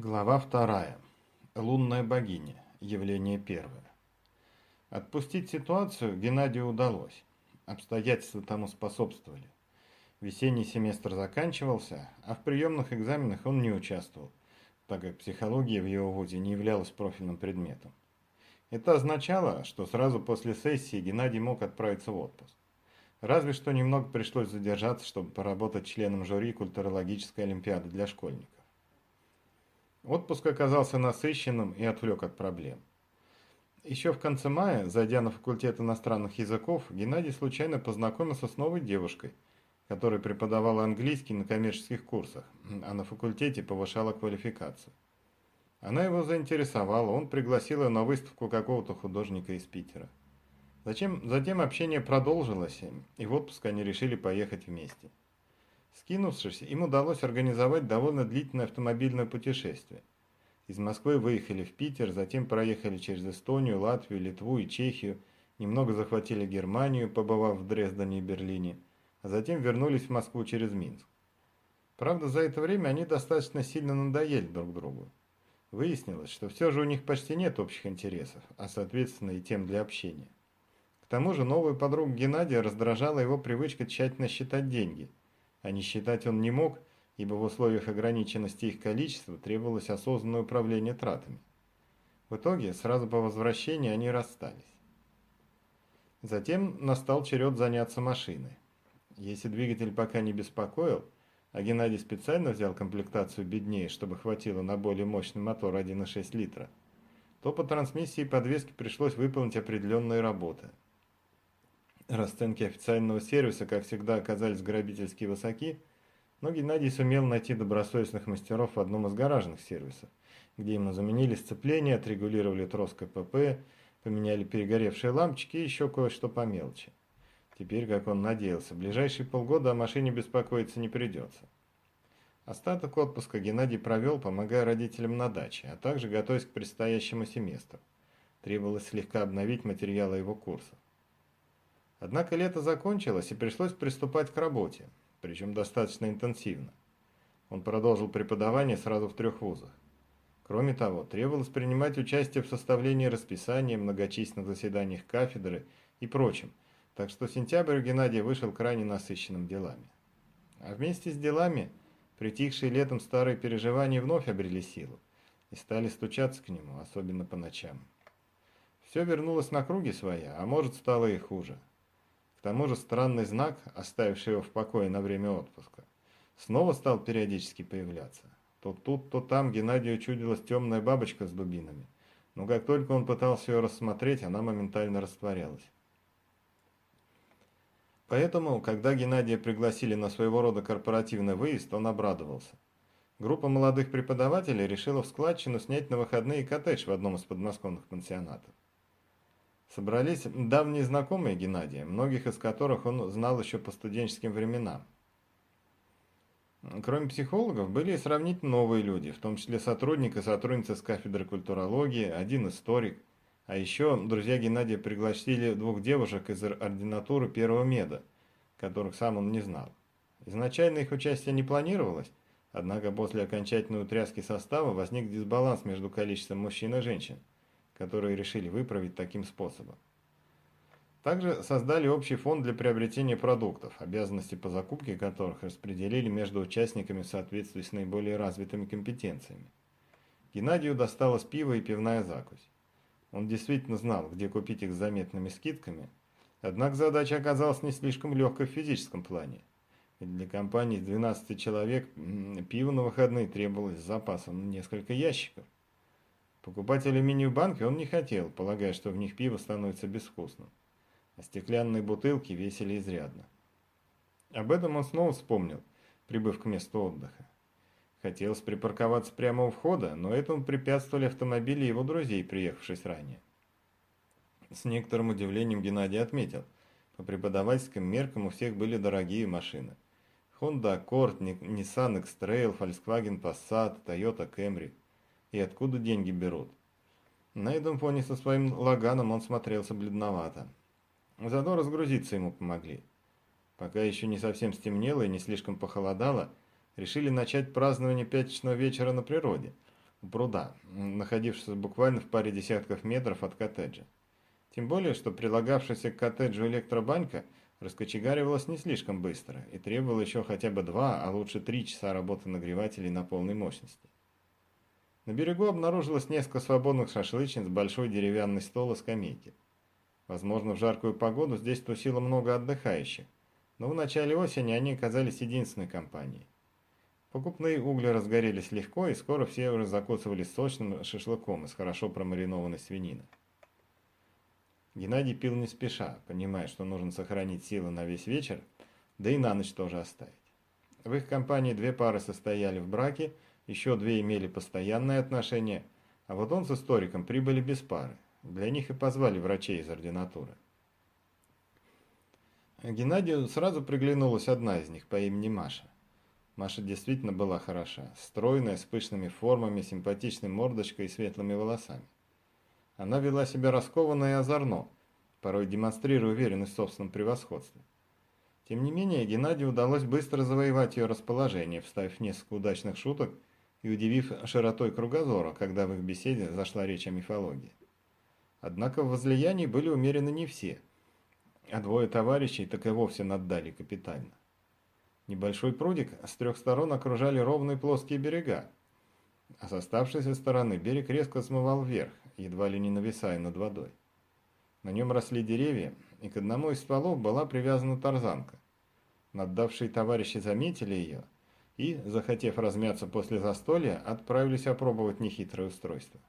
Глава вторая. Лунная богиня. Явление первое. Отпустить ситуацию Геннадию удалось. Обстоятельства тому способствовали. Весенний семестр заканчивался, а в приемных экзаменах он не участвовал, так как психология в его вузе не являлась профильным предметом. Это означало, что сразу после сессии Геннадий мог отправиться в отпуск. Разве что немного пришлось задержаться, чтобы поработать членом жюри культурологической олимпиады для школьников. Отпуск оказался насыщенным и отвлек от проблем. Еще в конце мая, зайдя на факультет иностранных языков, Геннадий случайно познакомился с новой девушкой, которая преподавала английский на коммерческих курсах, а на факультете повышала квалификацию. Она его заинтересовала, он пригласил ее на выставку какого-то художника из Питера. Затем, затем общение продолжилось, и в отпуск они решили поехать вместе. Скинувшись, им удалось организовать довольно длительное автомобильное путешествие. Из Москвы выехали в Питер, затем проехали через Эстонию, Латвию, Литву и Чехию, немного захватили Германию, побывав в Дрездене и Берлине, а затем вернулись в Москву через Минск. Правда, за это время они достаточно сильно надоели друг другу. Выяснилось, что все же у них почти нет общих интересов, а соответственно и тем для общения. К тому же новую подругу Геннадия раздражала его привычка тщательно считать деньги – а не считать он не мог, ибо в условиях ограниченности их количества требовалось осознанное управление тратами. В итоге, сразу по возвращении они расстались. Затем настал черед заняться машиной. Если двигатель пока не беспокоил, а Геннадий специально взял комплектацию беднее, чтобы хватило на более мощный мотор 1,6 литра, то по трансмиссии и подвеске пришлось выполнить определенные работы – Расценки официального сервиса, как всегда, оказались грабительски высоки, но Геннадий сумел найти добросовестных мастеров в одном из гаражных сервисов, где ему заменили сцепление, отрегулировали трос КПП, поменяли перегоревшие лампочки и еще кое-что по мелочи. Теперь, как он надеялся, в ближайшие полгода о машине беспокоиться не придется. Остаток отпуска Геннадий провел, помогая родителям на даче, а также готовясь к предстоящему семестру. Требовалось слегка обновить материалы его курсов. Однако лето закончилось и пришлось приступать к работе, причем достаточно интенсивно. Он продолжил преподавание сразу в трех вузах. Кроме того, требовалось принимать участие в составлении расписания, многочисленных заседаниях кафедры и прочем, так что сентябрь у Геннадия вышел крайне насыщенным делами. А вместе с делами притихшие летом старые переживания вновь обрели силу и стали стучаться к нему, особенно по ночам. Все вернулось на круги своя, а может стало и хуже. К тому же странный знак, оставивший его в покое на время отпуска, снова стал периодически появляться. То тут, то там Геннадию чудилась темная бабочка с дубинами, но как только он пытался ее рассмотреть, она моментально растворялась. Поэтому, когда Геннадия пригласили на своего рода корпоративный выезд, он обрадовался. Группа молодых преподавателей решила в складчину снять на выходные коттедж в одном из подмосковных пансионатов. Собрались давние знакомые Геннадия, многих из которых он знал еще по студенческим временам. Кроме психологов, были и сравнительно новые люди, в том числе сотрудник и сотрудница с кафедры культурологии, один историк. А еще друзья Геннадия пригласили двух девушек из ординатуры первого меда, которых сам он не знал. Изначально их участие не планировалось, однако после окончательной утряски состава возник дисбаланс между количеством мужчин и женщин – которые решили выправить таким способом. Также создали общий фонд для приобретения продуктов, обязанности по закупке которых распределили между участниками в соответствии с наиболее развитыми компетенциями. Геннадию досталось пиво и пивная закусь. Он действительно знал, где купить их с заметными скидками, однако задача оказалась не слишком легкой в физическом плане. Ведь для компании из 12 человек пиво на выходные требовалось с запасом на несколько ящиков. Покупать алюминий в банке он не хотел, полагая, что в них пиво становится безвкусным. А стеклянные бутылки весили изрядно. Об этом он снова вспомнил, прибыв к месту отдыха. Хотелось припарковаться прямо у входа, но этому препятствовали автомобили его друзей, приехавшись ранее. С некоторым удивлением Геннадий отметил, по преподавательским меркам у всех были дорогие машины. Honda Accord, Nissan X-Trail, Volkswagen Passat, Toyota Camry – и откуда деньги берут. На этом фоне со своим лаганом он смотрелся бледновато. Зато разгрузиться ему помогли. Пока еще не совсем стемнело и не слишком похолодало, решили начать празднование пятничного вечера на природе, у пруда, находившегося буквально в паре десятков метров от коттеджа. Тем более, что прилагавшаяся к коттеджу электробанька раскочегаривалась не слишком быстро и требовала еще хотя бы два, а лучше три часа работы нагревателей на полной мощности. На берегу обнаружилось несколько свободных шашлычниц, большой деревянный стол и скамейки. Возможно, в жаркую погоду здесь тусило много отдыхающих, но в начале осени они оказались единственной компанией. Покупные угли разгорелись легко, и скоро все уже закусывались сочным шашлыком из хорошо промаринованной свинины. Геннадий пил не спеша, понимая, что нужно сохранить силы на весь вечер, да и на ночь тоже оставить. В их компании две пары состояли в браке, еще две имели постоянные отношения, а вот он с историком прибыли без пары. Для них и позвали врачей из ординатуры. Геннадию сразу приглянулась одна из них по имени Маша. Маша действительно была хороша, стройная, с пышными формами, симпатичной мордочкой и светлыми волосами. Она вела себя раскованно и озорно, порой демонстрируя уверенность в собственном превосходстве. Тем не менее, Геннадию удалось быстро завоевать ее расположение, вставив несколько удачных шуток и удивив широтой кругозора, когда в их беседе зашла речь о мифологии. Однако в возлиянии были умерены не все, а двое товарищей так и вовсе наддали капитально. Небольшой прудик с трех сторон окружали ровные плоские берега, а с оставшейся стороны берег резко смывал вверх, едва ли не нависая над водой. На нем росли деревья, и к одному из стволов была привязана тарзанка. Наддавшие товарищи заметили ее и, захотев размяться после застолья, отправились опробовать нехитрое устройство.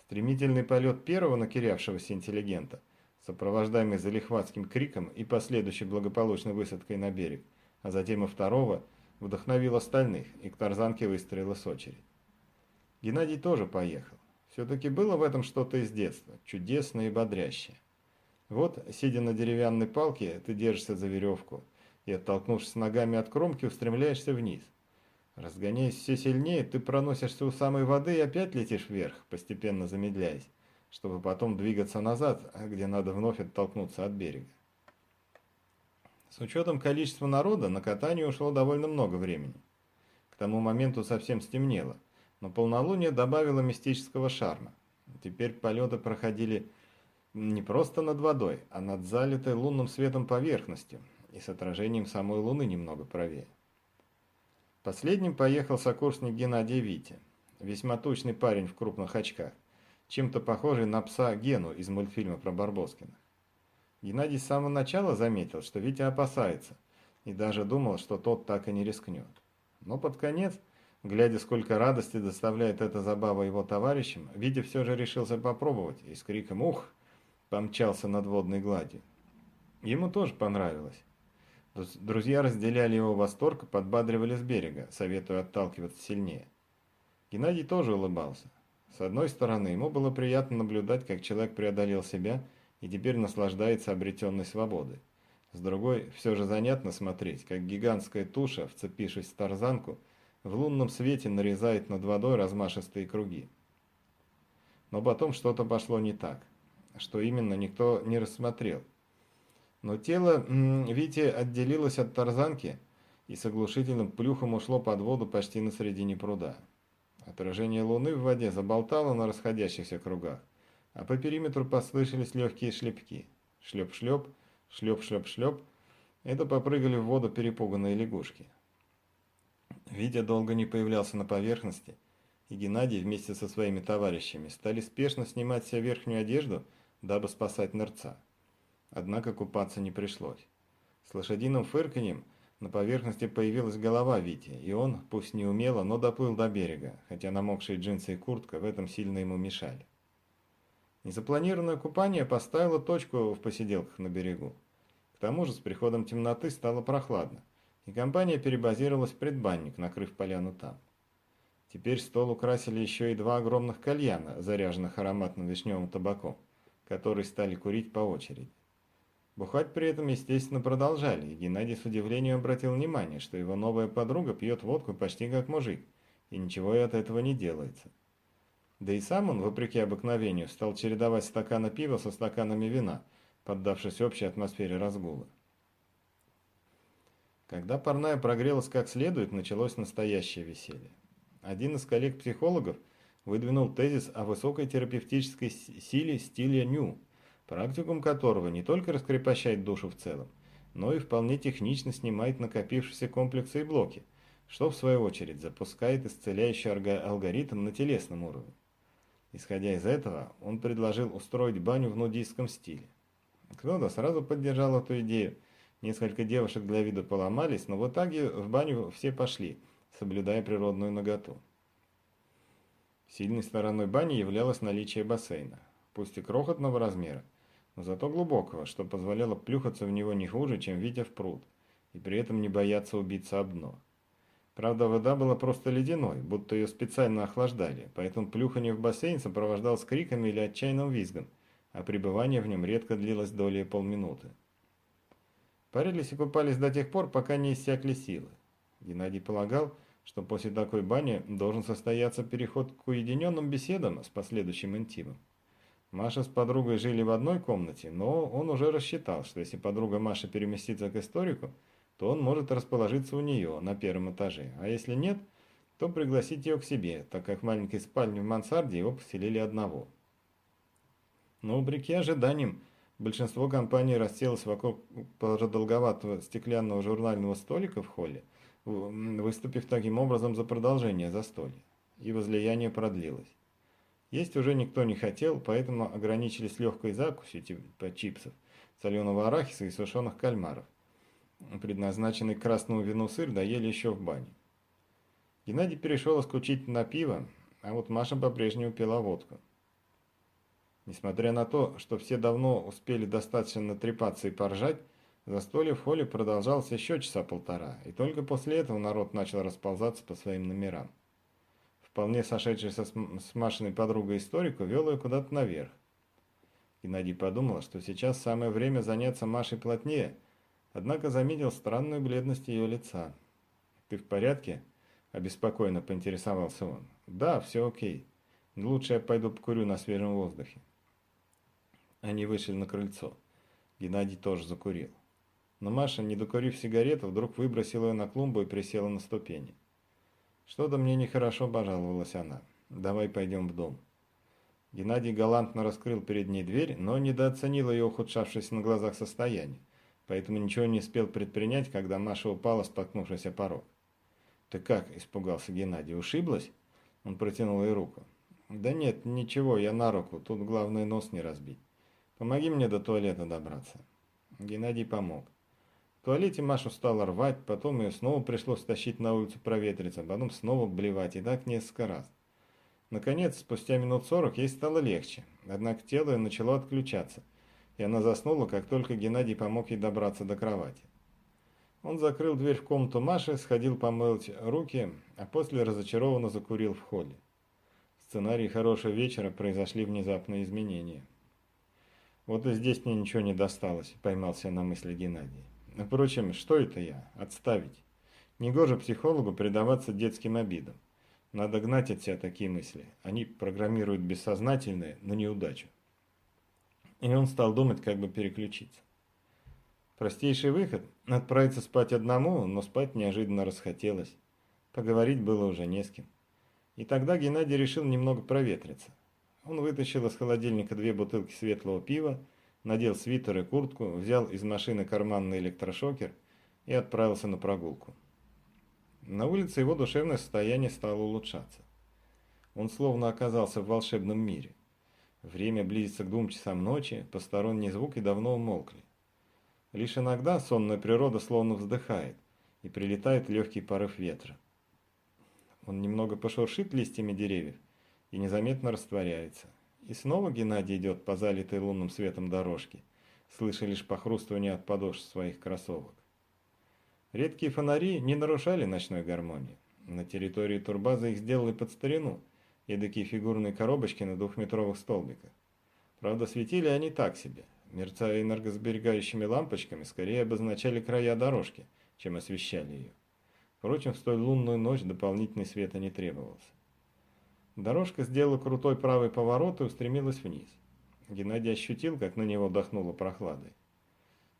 Стремительный полет первого накирявшегося интеллигента, сопровождаемый залихватским криком и последующей благополучной высадкой на берег, а затем и второго, вдохновил остальных, и к тарзанке выстроилась очередь. Геннадий тоже поехал. Все-таки было в этом что-то из детства, чудесное и бодрящее. Вот, сидя на деревянной палке, ты держишься за веревку и, оттолкнувшись ногами от кромки, устремляешься вниз. Разгоняясь все сильнее, ты проносишься у самой воды и опять летишь вверх, постепенно замедляясь, чтобы потом двигаться назад, где надо вновь оттолкнуться от берега. С учетом количества народа на катание ушло довольно много времени. К тому моменту совсем стемнело, но полнолуние добавило мистического шарма. Теперь полеты проходили не просто над водой, а над залитой лунным светом поверхностью и с отражением самой луны немного правее. Последним поехал сокурсник Геннадий Витя, весьма тучный парень в крупных очках, чем-то похожий на пса Гену из мультфильма про Барбоскина. Геннадий с самого начала заметил, что Витя опасается, и даже думал, что тот так и не рискнет. Но под конец, глядя, сколько радости доставляет эта забава его товарищам, Витя все же решился попробовать и с криком «Ух!» помчался над водной гладью. Ему тоже понравилось. Друзья разделяли его восторг и подбадривали с берега, советуя отталкиваться сильнее. Геннадий тоже улыбался. С одной стороны, ему было приятно наблюдать, как человек преодолел себя – и теперь наслаждается обретенной свободой. С другой, все же занятно смотреть, как гигантская туша, вцепившись в тарзанку, в лунном свете нарезает над водой размашистые круги. Но потом что-то пошло не так. Что именно, никто не рассмотрел. Но тело Вити отделилось от тарзанки и с оглушительным плюхом ушло под воду почти на середине пруда. Отражение луны в воде заболтало на расходящихся кругах а по периметру послышались легкие шлепки. Шлеп-шлеп, шлеп-шлеп-шлеп. Это попрыгали в воду перепуганные лягушки. Витя долго не появлялся на поверхности, и Геннадий вместе со своими товарищами стали спешно снимать себе верхнюю одежду, дабы спасать нырца. Однако купаться не пришлось. С лошадиным фырканьем на поверхности появилась голова Вити, и он, пусть не умело, но доплыл до берега, хотя намокшие джинсы и куртка в этом сильно ему мешали. Незапланированное купание поставило точку в посиделках на берегу. К тому же с приходом темноты стало прохладно, и компания перебазировалась в предбанник, накрыв поляну там. Теперь стол украсили еще и два огромных кальяна, заряженных ароматным вишневым табаком, которые стали курить по очереди. Бухать при этом, естественно, продолжали, и Геннадий с удивлением обратил внимание, что его новая подруга пьет водку почти как мужик, и ничего и от этого не делается. Да и сам он, вопреки обыкновению, стал чередовать стаканы пива со стаканами вина, поддавшись общей атмосфере разгула. Когда парная прогрелась как следует, началось настоящее веселье. Один из коллег-психологов выдвинул тезис о высокой терапевтической силе стиля Ню, практикум которого не только раскрепощает душу в целом, но и вполне технично снимает накопившиеся комплексы и блоки, что в свою очередь запускает исцеляющий алгоритм на телесном уровне. Исходя из этого, он предложил устроить баню в нудистском стиле. Кто-то сразу поддержал эту идею, несколько девушек для вида поломались, но в итоге в баню все пошли, соблюдая природную наготу. Сильной стороной бани являлось наличие бассейна, пусть и крохотного размера, но зато глубокого, что позволяло плюхаться в него не хуже, чем Витя в пруд, и при этом не бояться убиться об дно. Правда, вода была просто ледяной, будто ее специально охлаждали, поэтому плюхание в бассейн сопровождалось криками или отчаянным визгом, а пребывание в нем редко длилось долей полминуты. Парились и купались до тех пор, пока не иссякли силы. Геннадий полагал, что после такой бани должен состояться переход к уединенным беседам с последующим интимом. Маша с подругой жили в одной комнате, но он уже рассчитал, что если подруга Маша переместится к историку, то он может расположиться у нее на первом этаже, а если нет, то пригласить ее к себе, так как в маленькой спальне в мансарде его поселили одного. Но, вопреки ожиданиям, большинство компаний расселось вокруг продолговатого стеклянного журнального столика в холле, выступив таким образом за продолжение застолья, и возлияние продлилось. Есть уже никто не хотел, поэтому ограничились легкой закусью типа чипсов, соленого арахиса и сушеных кальмаров. Предназначенный красному вину сыр доели еще в бане. Геннадий перешел исключительно на пиво, а вот Маша по-прежнему пила водку. Несмотря на то, что все давно успели достаточно натрепаться и поржать, застолье в холле продолжалось еще часа полтора, и только после этого народ начал расползаться по своим номерам вполне сошедшийся с Машиной подругой историку, вел ее куда-то наверх. Геннадий подумал, что сейчас самое время заняться Машей плотнее, однако заметил странную бледность ее лица. «Ты в порядке?» – обеспокоенно поинтересовался он. «Да, все окей. Лучше я пойду покурю на свежем воздухе». Они вышли на крыльцо. Геннадий тоже закурил. Но Маша, не докурив сигарету, вдруг выбросила ее на клумбу и присела на ступени. «Что-то мне нехорошо», – пожаловалась она. «Давай пойдем в дом». Геннадий галантно раскрыл перед ней дверь, но недооценил ее ухудшавшееся на глазах состояние, поэтому ничего не успел предпринять, когда Маша упала, споткнувшись о порог. «Ты как?» – испугался Геннадий. «Ушиблась?» Он протянул ей руку. «Да нет, ничего, я на руку, тут главное нос не разбить. Помоги мне до туалета добраться». Геннадий помог. В туалете Машу стала рвать, потом ее снова пришлось тащить на улицу проветриться, потом снова блевать, и так несколько раз. Наконец, спустя минут сорок ей стало легче, однако тело начало отключаться, и она заснула, как только Геннадий помог ей добраться до кровати. Он закрыл дверь в комнату Маши, сходил помыть руки, а после разочарованно закурил в холле. В сценарии «Хорошего вечера» произошли внезапные изменения. «Вот и здесь мне ничего не досталось», — поймался на мысли Геннадий. Впрочем, что это я? Отставить. Негоже психологу предаваться детским обидам. Надо гнать от себя такие мысли. Они программируют бессознательное на неудачу. И он стал думать, как бы переключиться. Простейший выход – отправиться спать одному, но спать неожиданно расхотелось. Поговорить было уже не с кем. И тогда Геннадий решил немного проветриться. Он вытащил из холодильника две бутылки светлого пива, надел свитер и куртку, взял из машины карманный электрошокер и отправился на прогулку. На улице его душевное состояние стало улучшаться. Он словно оказался в волшебном мире. Время близится к двум часам ночи, посторонние звуки давно умолкли. Лишь иногда сонная природа словно вздыхает, и прилетает легкий порыв ветра. Он немного пошуршит листьями деревьев и незаметно растворяется – и снова Геннадий идет по залитой лунным светом дорожке, слыша лишь похрустывание от подошв своих кроссовок. Редкие фонари не нарушали ночной гармонии. На территории турбазы их сделали под старину, эдакие фигурные коробочки на двухметровых столбиках. Правда, светили они так себе, мерцая энергосберегающими лампочками, скорее обозначали края дорожки, чем освещали ее. Впрочем, в столь лунную ночь дополнительный света не требовался. Дорожка сделала крутой правый поворот и устремилась вниз. Геннадий ощутил, как на него дохнуло прохладой.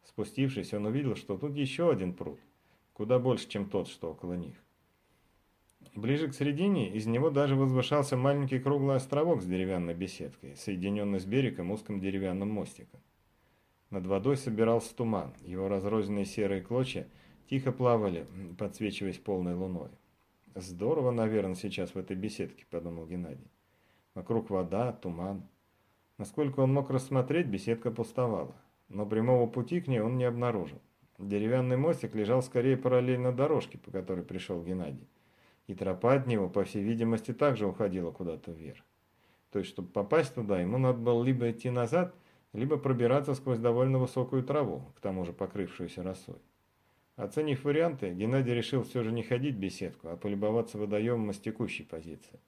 Спустившись, он увидел, что тут еще один пруд, куда больше, чем тот, что около них. Ближе к середине из него даже возвышался маленький круглый островок с деревянной беседкой, соединенный с берегом узким деревянным мостиком. Над водой собирался туман, его разрозненные серые клочья тихо плавали, подсвечиваясь полной луной. «Здорово, наверное, сейчас в этой беседке», — подумал Геннадий. Вокруг вода, туман. Насколько он мог рассмотреть, беседка пустовала, но прямого пути к ней он не обнаружил. Деревянный мостик лежал скорее параллельно дорожке, по которой пришел Геннадий и тропа от него, по всей видимости, также уходила куда-то вверх. То есть, чтобы попасть туда, ему надо было либо идти назад, либо пробираться сквозь довольно высокую траву, к тому же покрывшуюся росой. Оценив варианты, Геннадий решил все же не ходить в беседку, а полюбоваться водоемом с текущей позиции.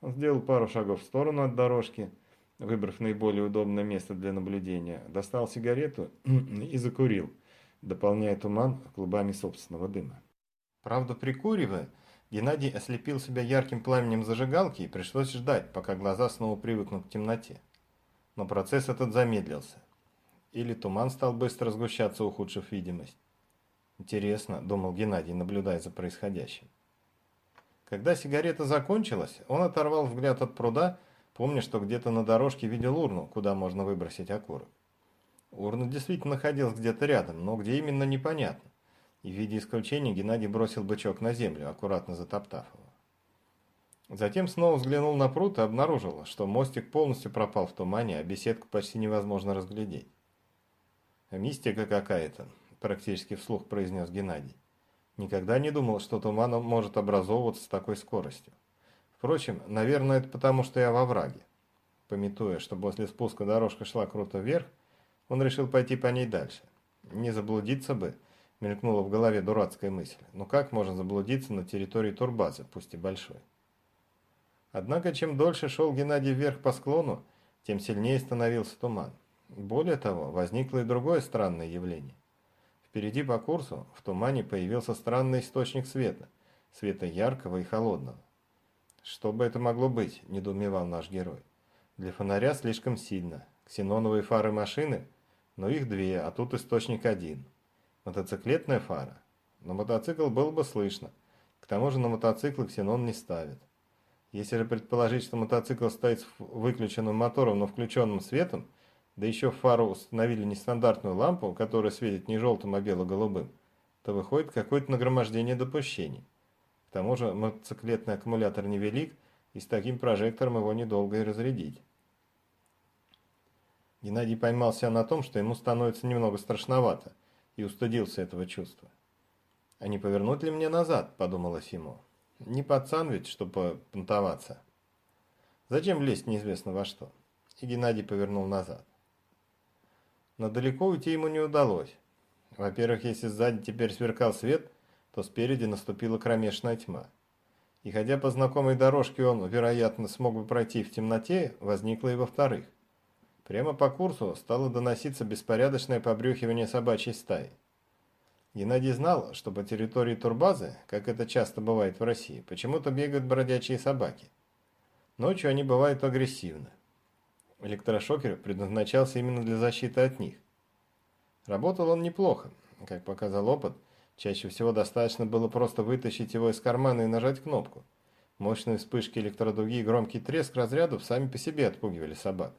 Он сделал пару шагов в сторону от дорожки, выбрав наиболее удобное место для наблюдения, достал сигарету и закурил, дополняя туман клубами собственного дыма. Правда, прикуривая, Геннадий ослепил себя ярким пламенем зажигалки и пришлось ждать, пока глаза снова привыкнут к темноте. Но процесс этот замедлился. Или туман стал быстро сгущаться, ухудшив видимость. Интересно, думал Геннадий, наблюдая за происходящим. Когда сигарета закончилась, он оторвал взгляд от пруда, помня, что где-то на дорожке видел урну, куда можно выбросить окурок. Урна действительно находилась где-то рядом, но где именно непонятно и в виде исключения Геннадий бросил бычок на землю, аккуратно затоптав его. Затем снова взглянул на пруд и обнаружил, что мостик полностью пропал в тумане, а беседку почти невозможно разглядеть. «Мистика какая-то», – практически вслух произнес Геннадий. Никогда не думал, что туман может образовываться с такой скоростью. Впрочем, наверное, это потому, что я во враге. Пометуя, что после спуска дорожка шла круто вверх, он решил пойти по ней дальше. Не заблудиться бы – мелькнула в голове дурацкая мысль. Но как можно заблудиться на территории турбазы, пусть и большой? Однако, чем дольше шел Геннадий вверх по склону, тем сильнее становился туман. Более того, возникло и другое странное явление. Впереди по курсу в тумане появился странный источник света, света яркого и холодного. Что бы это могло быть, недоумевал наш герой. Для фонаря слишком сильно. Ксеноновые фары машины, но их две, а тут источник один. Мотоциклетная фара. Но мотоцикл было бы слышно. К тому же на мотоциклы ксенон не ставит. Если же предположить, что мотоцикл стоит с выключенным мотором, но включенным светом, да еще в фару установили нестандартную лампу, которая светит не желтым, а бело-голубым, то выходит какое-то нагромождение допущений. К тому же мотоциклетный аккумулятор невелик, и с таким прожектором его недолго и разрядить. Геннадий поймался на том, что ему становится немного страшновато и устыдился этого чувства. «А не повернуть ли мне назад?» – подумалось ему. «Не пацан ведь, чтобы понтоваться». «Зачем лезть неизвестно во что?» И Геннадий повернул назад. Но далеко уйти ему не удалось. Во-первых, если сзади теперь сверкал свет, то спереди наступила кромешная тьма. И хотя по знакомой дорожке он, вероятно, смог бы пройти в темноте, возникло и во-вторых. Прямо по курсу стало доноситься беспорядочное побрюхивание собачьей стаи. Геннадий знал, что по территории турбазы, как это часто бывает в России, почему-то бегают бродячие собаки. Ночью они бывают агрессивны. Электрошокер предназначался именно для защиты от них. Работал он неплохо. Как показал опыт, чаще всего достаточно было просто вытащить его из кармана и нажать кнопку. Мощные вспышки электродуги и громкий треск разрядов сами по себе отпугивали собак.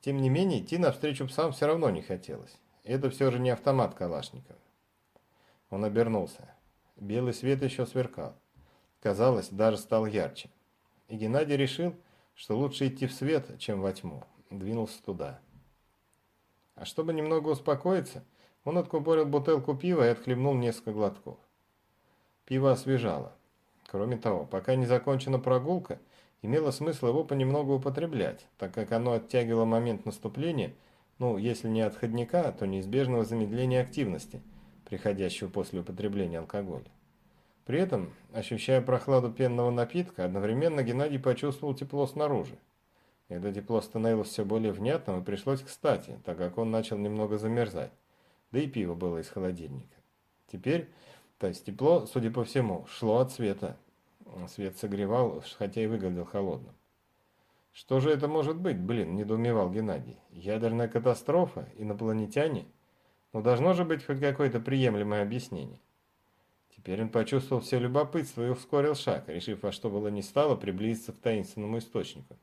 Тем не менее, идти навстречу псам все равно не хотелось. Это все же не автомат Калашникова. Он обернулся. Белый свет еще сверкал. Казалось, даже стал ярче. И Геннадий решил, что лучше идти в свет, чем во тьму. Двинулся туда. А чтобы немного успокоиться, он откупорил бутылку пива и отхлебнул несколько глотков. Пиво освежало. Кроме того, пока не закончена прогулка – имело смысл его понемногу употреблять, так как оно оттягивало момент наступления, ну, если не отходника, то неизбежного замедления активности, приходящего после употребления алкоголя. При этом, ощущая прохладу пенного напитка, одновременно Геннадий почувствовал тепло снаружи. Это тепло становилось все более внятным и пришлось кстати, так как он начал немного замерзать, да и пиво было из холодильника. Теперь, то есть тепло, судя по всему, шло от света, Свет согревал, хотя и выглядел холодным. «Что же это может быть, блин?» – недоумевал Геннадий. «Ядерная катастрофа? Инопланетяне? Ну, должно же быть хоть какое-то приемлемое объяснение». Теперь он почувствовал все любопытство и ускорил шаг, решив во что было ни стало приблизиться к таинственному источнику.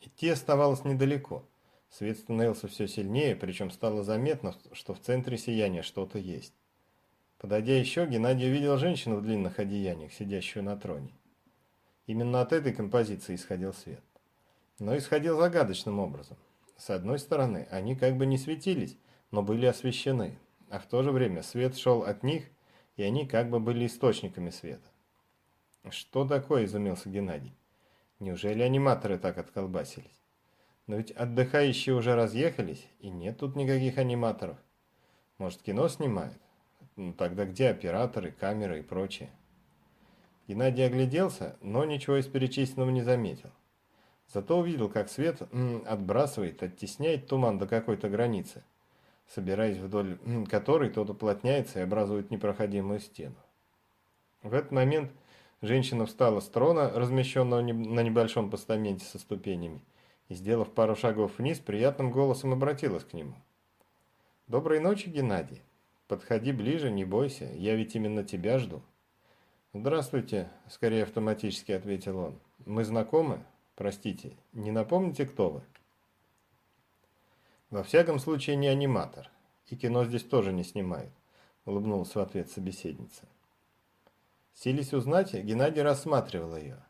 Идти оставалось недалеко. Свет становился все сильнее, причем стало заметно, что в центре сияния что-то есть. Подойдя еще, Геннадий увидел женщину в длинных одеяниях, сидящую на троне. Именно от этой композиции исходил свет. Но исходил загадочным образом. С одной стороны, они как бы не светились, но были освещены, а в то же время свет шел от них, и они как бы были источниками света. «Что такое?» – изумился Геннадий. «Неужели аниматоры так отколбасились? Но ведь отдыхающие уже разъехались, и нет тут никаких аниматоров. Может, кино снимают? Ну, тогда где операторы, камеры и прочее?» Геннадий огляделся, но ничего из перечисленного не заметил. Зато увидел, как свет отбрасывает, оттесняет туман до какой-то границы, собираясь вдоль которой тот уплотняется и образует непроходимую стену. В этот момент женщина встала с трона, размещенного на небольшом постаменте со ступенями, и, сделав пару шагов вниз, приятным голосом обратилась к нему. «Доброй ночи, Геннадий. Подходи ближе, не бойся, я ведь именно тебя жду». «Здравствуйте», — скорее автоматически ответил он. «Мы знакомы? Простите, не напомните, кто вы?» «Во всяком случае, не аниматор. И кино здесь тоже не снимают», — улыбнулась в ответ собеседница. Сились узнать, Геннадий рассматривал ее.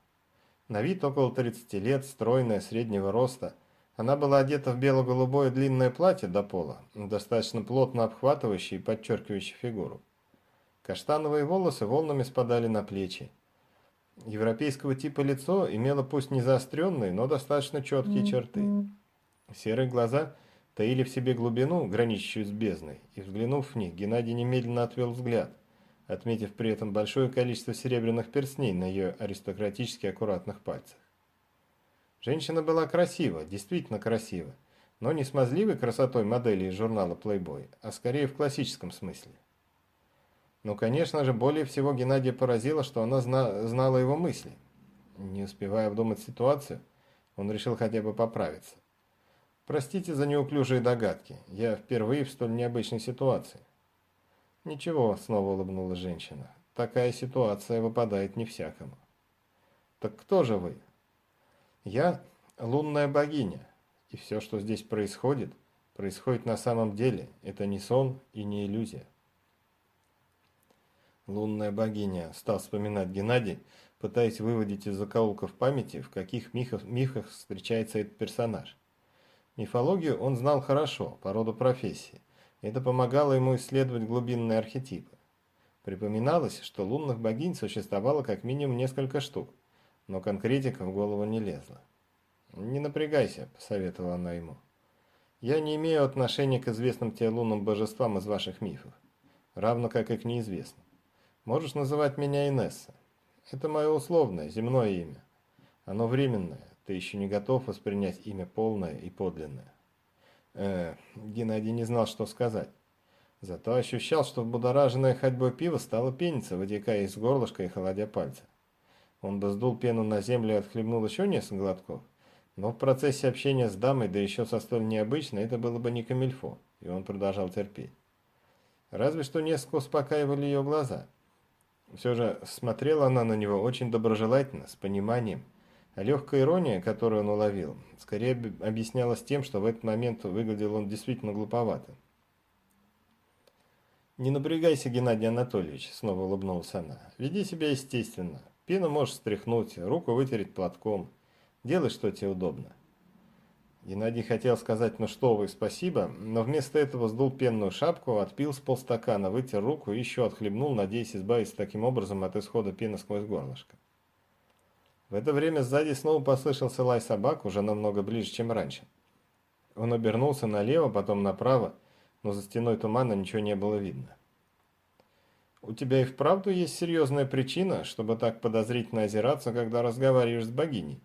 На вид около 30 лет, стройная, среднего роста. Она была одета в бело-голубое длинное платье до пола, достаточно плотно обхватывающее и подчеркивающее фигуру. Каштановые волосы волнами спадали на плечи. Европейского типа лицо имело пусть не заостренные, но достаточно четкие черты. Серые глаза таили в себе глубину, граничащую с бездной, и, взглянув в них, Геннадий немедленно отвел взгляд, отметив при этом большое количество серебряных перстней на ее аристократически аккуратных пальцах. Женщина была красива, действительно красива, но не смазливой красотой модели из журнала Playboy, а скорее в классическом смысле. Но, конечно же, более всего Геннадия поразило, что она зна знала его мысли. Не успевая обдумать ситуацию, он решил хотя бы поправиться. «Простите за неуклюжие догадки. Я впервые в столь необычной ситуации». «Ничего», — снова улыбнулась женщина. «Такая ситуация выпадает не всякому». «Так кто же вы?» «Я лунная богиня, и все, что здесь происходит, происходит на самом деле. Это не сон и не иллюзия». Лунная богиня, стал вспоминать Геннадий, пытаясь выводить из закоулков памяти, в каких мифах, мифах встречается этот персонаж. Мифологию он знал хорошо, по роду профессии. Это помогало ему исследовать глубинные архетипы. Припоминалось, что лунных богинь существовало как минимум несколько штук, но конкретика в голову не лезла. «Не напрягайся», – посоветовала она ему. «Я не имею отношения к известным тебе лунным божествам из ваших мифов, равно как и к неизвестным. Можешь называть меня Инесса. Это мое условное, земное имя. Оно временное. Ты еще не готов воспринять имя полное и подлинное. Э, Геннадий не знал, что сказать. Зато ощущал, что будораженное ходьбой пиво стало пениться, вытекая из горлышка и холодя пальцы. Он бы сдул пену на землю и отхлебнул еще несколько глотков, но в процессе общения с дамой, да еще со столь необычной, это было бы не камильфо, и он продолжал терпеть. Разве что несколько успокаивали ее глаза – все же смотрела она на него очень доброжелательно, с пониманием. Легкая ирония, которую он уловил, скорее объяснялась тем, что в этот момент выглядел он действительно глуповато. «Не напрягайся, Геннадий Анатольевич», — снова улыбнулась она. «Веди себя естественно. Пену можешь стряхнуть, руку вытереть платком. Делай, что тебе удобно». Геннадий хотел сказать «ну что вы, спасибо», но вместо этого сдул пенную шапку, отпил с полстакана, вытер руку и еще отхлебнул, надеясь избавиться таким образом от исхода пены сквозь горлышко. В это время сзади снова послышался лай собак, уже намного ближе, чем раньше. Он обернулся налево, потом направо, но за стеной тумана ничего не было видно. «У тебя и вправду есть серьезная причина, чтобы так подозрительно озираться, когда разговариваешь с богиней?»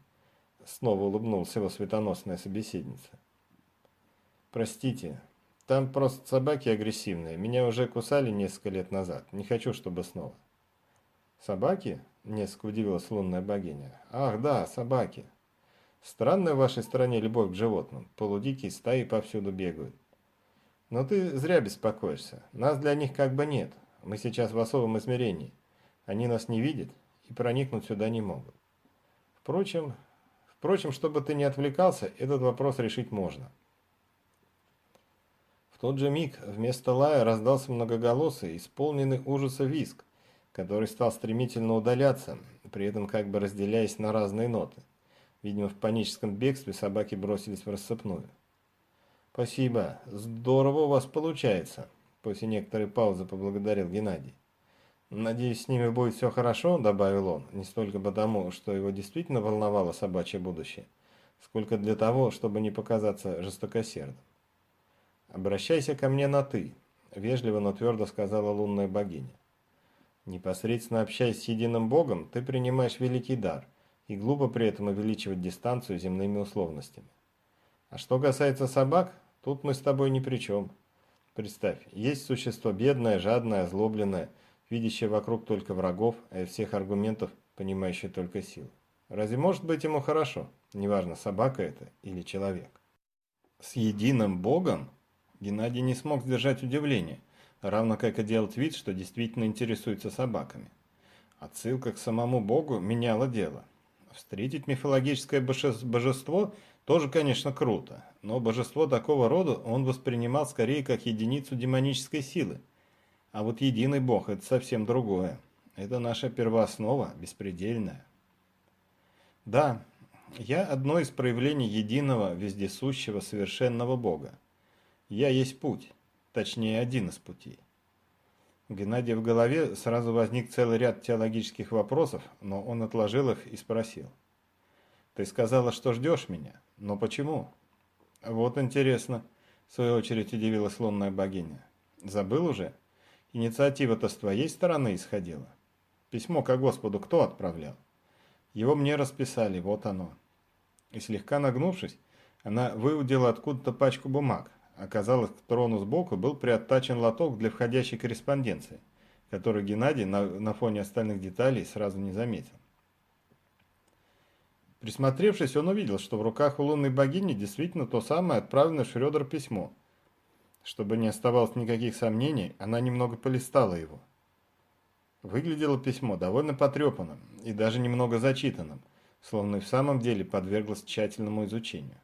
Снова улыбнулась его светоносная собеседница. «Простите, там просто собаки агрессивные. Меня уже кусали несколько лет назад. Не хочу, чтобы снова». «Собаки?» – несколько удивилась лунная богиня. «Ах, да, собаки. Странная в вашей стране любовь к животным. Полудикие стаи повсюду бегают. Но ты зря беспокоишься. Нас для них как бы нет. Мы сейчас в особом измерении. Они нас не видят и проникнуть сюда не могут. Впрочем, впрочем, чтобы ты не отвлекался, этот вопрос решить можно. В тот же миг вместо лая раздался многоголосый, исполненный ужаса виск, который стал стремительно удаляться, при этом как бы разделяясь на разные ноты. Видимо, в паническом бегстве собаки бросились в рассыпную. «Спасибо. Здорово у вас получается», – после некоторой паузы поблагодарил Геннадий. «Надеюсь, с ними будет все хорошо», – добавил он, не столько потому, что его действительно волновало собачье будущее, сколько для того, чтобы не показаться жестокосердым. «Обращайся ко мне на «ты», – вежливо, но твердо сказала лунная богиня. «Непосредственно общаясь с единым Богом, ты принимаешь великий дар, и глупо при этом увеличивать дистанцию земными условностями. А что касается собак, Тут мы с тобой ни при чем. Представь, есть существо бедное, жадное, озлобленное, видящее вокруг только врагов, а из всех аргументов понимающее только силу. Разве может быть ему хорошо? Неважно, собака это или человек. С единым Богом Геннадий не смог сдержать удивление, равно как и делать вид, что действительно интересуется собаками. Отсылка к самому Богу меняла дело. Встретить мифологическое божество тоже, конечно, круто, но божество такого рода он воспринимал скорее как единицу демонической силы. А вот единый бог – это совсем другое. Это наша первооснова, беспредельная. Да, я одно из проявлений единого, вездесущего, совершенного бога. Я есть путь, точнее один из путей. У Геннадия в голове сразу возник целый ряд теологических вопросов, но он отложил их и спросил. «Ты сказала, что ждешь меня?» Но почему? Вот интересно, в свою очередь удивилась лунная богиня. Забыл уже? Инициатива-то с твоей стороны исходила. Письмо к Господу кто отправлял? Его мне расписали, вот оно. И слегка нагнувшись, она выудила откуда-то пачку бумаг. Оказалось, к трону сбоку был приоттачен лоток для входящей корреспонденции, который Геннадий на, на фоне остальных деталей сразу не заметил. Присмотревшись, он увидел, что в руках у лунной богини действительно то самое отправленное Шрёдер письмо. Чтобы не оставалось никаких сомнений, она немного полистала его. Выглядело письмо довольно потрепанным и даже немного зачитанным, словно и в самом деле подверглось тщательному изучению.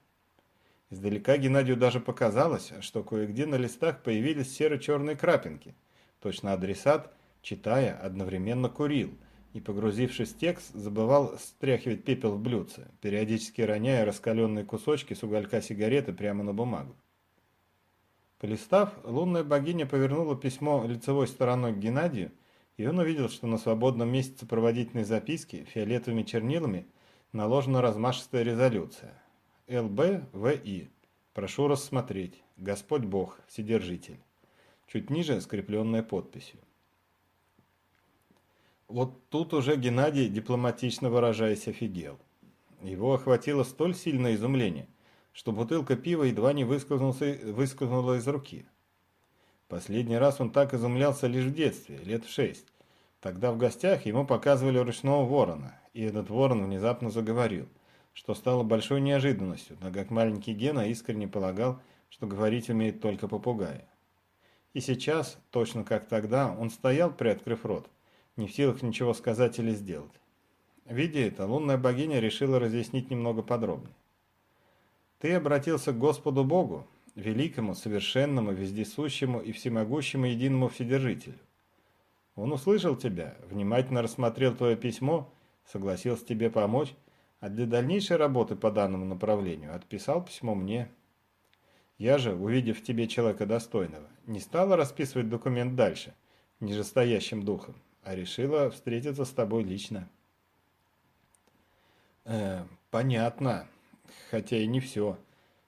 Издалека Геннадию даже показалось, что кое-где на листах появились серо-черные крапинки. Точно адресат, читая, одновременно курил – и, погрузившись в текст, забывал стряхивать пепел в блюдце, периодически роняя раскаленные кусочки с уголька сигареты прямо на бумагу. Полистав, лунная богиня повернула письмо лицевой стороной к Геннадию, и он увидел, что на свободном месте сопроводительной записки фиолетовыми чернилами наложена размашистая резолюция. ЛБВИ. Прошу рассмотреть. Господь Бог, Вседержитель. Чуть ниже скрепленная подписью. Вот тут уже Геннадий, дипломатично выражаясь, офигел. Его охватило столь сильное изумление, что бутылка пива едва не выскользнула из руки. Последний раз он так изумлялся лишь в детстве, лет в шесть. Тогда в гостях ему показывали ручного ворона, и этот ворон внезапно заговорил, что стало большой неожиданностью, так как маленький Гена искренне полагал, что говорить умеет только попугаи. И сейчас, точно как тогда, он стоял, приоткрыв рот, не в силах ничего сказать или сделать. Видя это, лунная богиня решила разъяснить немного подробнее. Ты обратился к Господу Богу, великому, совершенному, вездесущему и всемогущему единому Вседержителю. Он услышал тебя, внимательно рассмотрел твое письмо, согласился тебе помочь, а для дальнейшей работы по данному направлению отписал письмо мне. Я же, увидев в тебе человека достойного, не стала расписывать документ дальше, нижестоящим духом, а решила встретиться с тобой лично. Э, понятно, хотя и не все.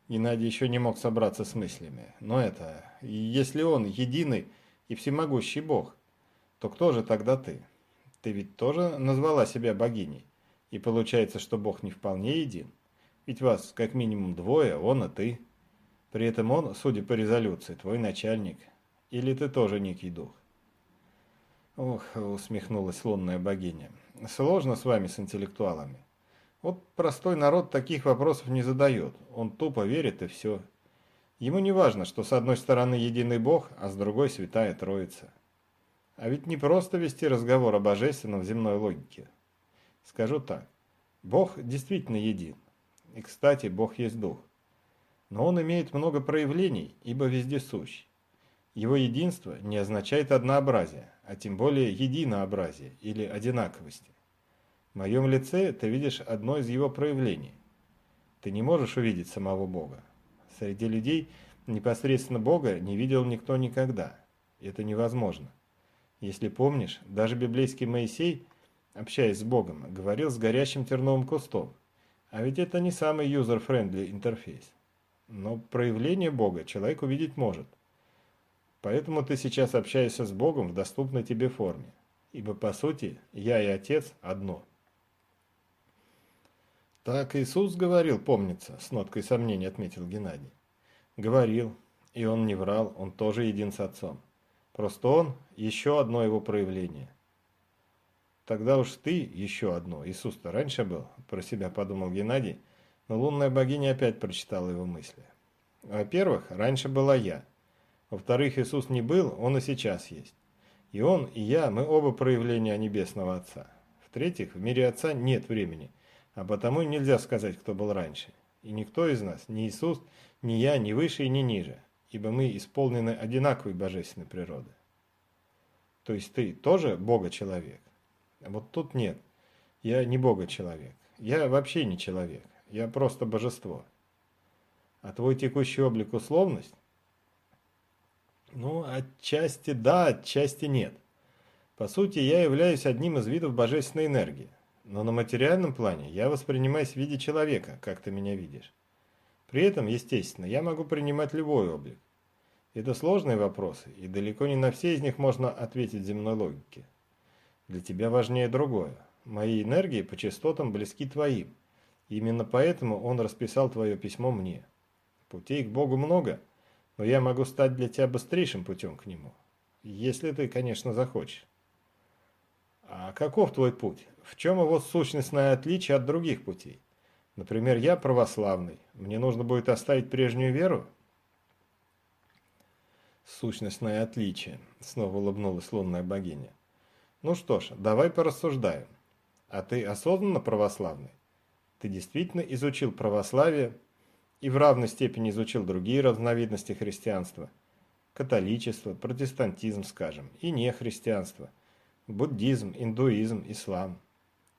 Геннадий еще не мог собраться с мыслями. Но это, если он единый и всемогущий Бог, то кто же тогда ты? Ты ведь тоже назвала себя богиней. И получается, что Бог не вполне един. Ведь вас как минимум двое, он и ты. При этом он, судя по резолюции, твой начальник. Или ты тоже некий дух? Ох, усмехнулась лунная богиня. Сложно с вами, с интеллектуалами. Вот простой народ таких вопросов не задает. Он тупо верит и все. Ему не важно, что с одной стороны единый Бог, а с другой Святая Троица. А ведь не просто вести разговор о божественном в земной логике. Скажу так. Бог действительно един. И, кстати, Бог есть Дух. Но Он имеет много проявлений, ибо везде сущ. Его единство не означает однообразие, а тем более единообразие или одинаковости. В моем лице ты видишь одно из его проявлений. Ты не можешь увидеть самого Бога. Среди людей непосредственно Бога не видел никто никогда. Это невозможно. Если помнишь, даже библейский Моисей, общаясь с Богом, говорил с горящим терновым кустом. А ведь это не самый user-friendly интерфейс. Но проявление Бога человек увидеть может. Поэтому ты сейчас общаешься с Богом в доступной тебе форме. Ибо по сути я и Отец одно. Так Иисус говорил, помнится, с ноткой сомнения отметил Геннадий. Говорил, и он не врал, он тоже един с Отцом. Просто он – еще одно его проявление. Тогда уж ты еще одно. Иисус-то раньше был, про себя подумал Геннадий, но лунная богиня опять прочитала его мысли. Во-первых, раньше была я. Во-вторых, Иисус не был, он и сейчас есть. И он, и я, мы оба проявления Небесного Отца. В-третьих, в мире Отца нет времени, а потому нельзя сказать, кто был раньше. И никто из нас, ни Иисус, ни я, ни выше и ни ниже ибо мы исполнены одинаковой божественной природы. То есть ты тоже Бога-человек? Вот тут нет. Я не Бога-человек. Я вообще не человек. Я просто божество. А твой текущий облик условность? Ну, отчасти да, отчасти нет. По сути, я являюсь одним из видов божественной энергии. Но на материальном плане я воспринимаюсь в виде человека, как ты меня видишь. При этом, естественно, я могу принимать любой облик. Это сложные вопросы, и далеко не на все из них можно ответить земной логике. Для тебя важнее другое. Мои энергии по частотам близки твоим. Именно поэтому он расписал твое письмо мне. Путей к Богу много, но я могу стать для тебя быстрейшим путем к Нему. Если ты, конечно, захочешь. А каков твой путь? В чем его сущностное отличие от других путей? Например, я православный. Мне нужно будет оставить прежнюю веру? сущностное отличие», — снова улыбнулась лунная богиня. «Ну что ж, давай порассуждаем. А ты осознанно православный? Ты действительно изучил православие и в равной степени изучил другие разновидности христианства? Католичество, протестантизм, скажем, и нехристианство, буддизм, индуизм, ислам.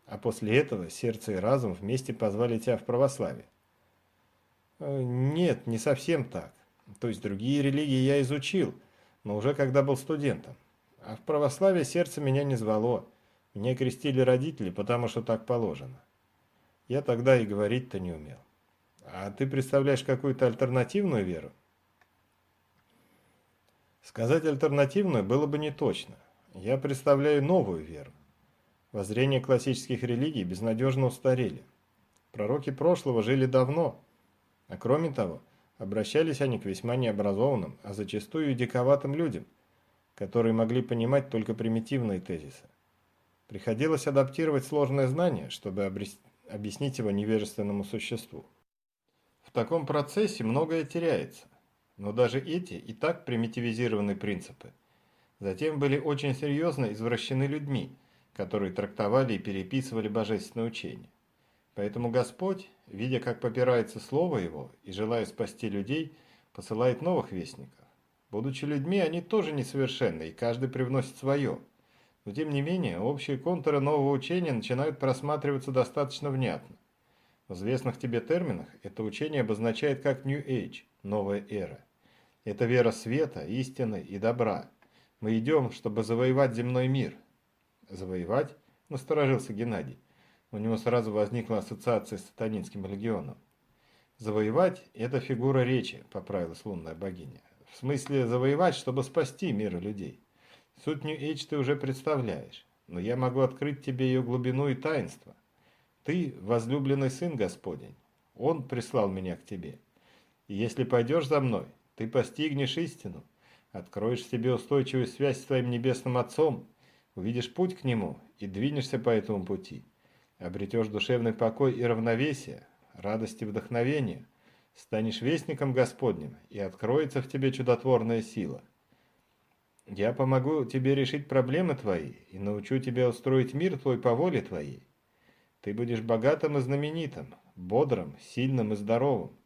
А после этого сердце и разум вместе позвали тебя в православие. Э, нет, не совсем так. То есть другие религии я изучил, но уже когда был студентом. А в православие сердце меня не звало. Меня крестили родители, потому что так положено. Я тогда и говорить-то не умел. А ты представляешь какую-то альтернативную веру? Сказать альтернативную было бы не точно. Я представляю новую веру. Воззрения классических религий безнадежно устарели. Пророки прошлого жили давно. А кроме того, Обращались они к весьма необразованным, а зачастую диковатым людям, которые могли понимать только примитивные тезисы. Приходилось адаптировать сложное знание, чтобы объяснить его невежественному существу. В таком процессе многое теряется, но даже эти и так примитивизированные принципы затем были очень серьезно извращены людьми, которые трактовали и переписывали божественное учение. Поэтому Господь, видя, как попирается Слово Его и желая спасти людей, посылает новых вестников. Будучи людьми, они тоже несовершенны, и каждый привносит свое. Но тем не менее, общие контуры нового учения начинают просматриваться достаточно внятно. В известных тебе терминах это учение обозначает как New Age – новая эра. Это вера света, истины и добра. Мы идем, чтобы завоевать земной мир. Завоевать? Насторожился Геннадий. У него сразу возникла ассоциация с сатанинским легионом. «Завоевать – это фигура речи», – поправилась лунная богиня. «В смысле завоевать, чтобы спасти мир людей. Суть Нью-Эйдж ты уже представляешь, но я могу открыть тебе ее глубину и таинство. Ты – возлюбленный сын Господень. Он прислал меня к тебе. И если пойдешь за мной, ты постигнешь истину, откроешь себе устойчивую связь с твоим небесным Отцом, увидишь путь к Нему и двинешься по этому пути» обретешь душевный покой и равновесие, радость и вдохновение, станешь вестником Господним, и откроется в тебе чудотворная сила. Я помогу тебе решить проблемы твои и научу тебя устроить мир твой по воле твоей. Ты будешь богатым и знаменитым, бодрым, сильным и здоровым.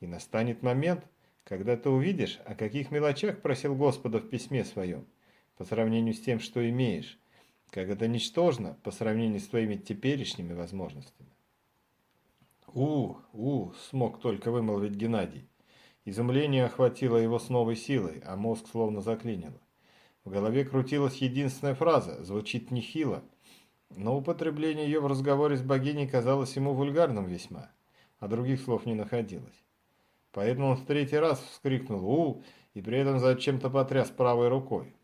И настанет момент, когда ты увидишь, о каких мелочах просил Господа в письме своем, по сравнению с тем, что имеешь, как это ничтожно по сравнению с твоими теперешними возможностями. «У, у!» – смог только вымолвить Геннадий. Изумление охватило его с новой силой, а мозг словно заклинило. В голове крутилась единственная фраза, звучит нехило, но употребление ее в разговоре с богиней казалось ему вульгарным весьма, а других слов не находилось. Поэтому он в третий раз вскрикнул «У!» и при этом зачем-то потряс правой рукой.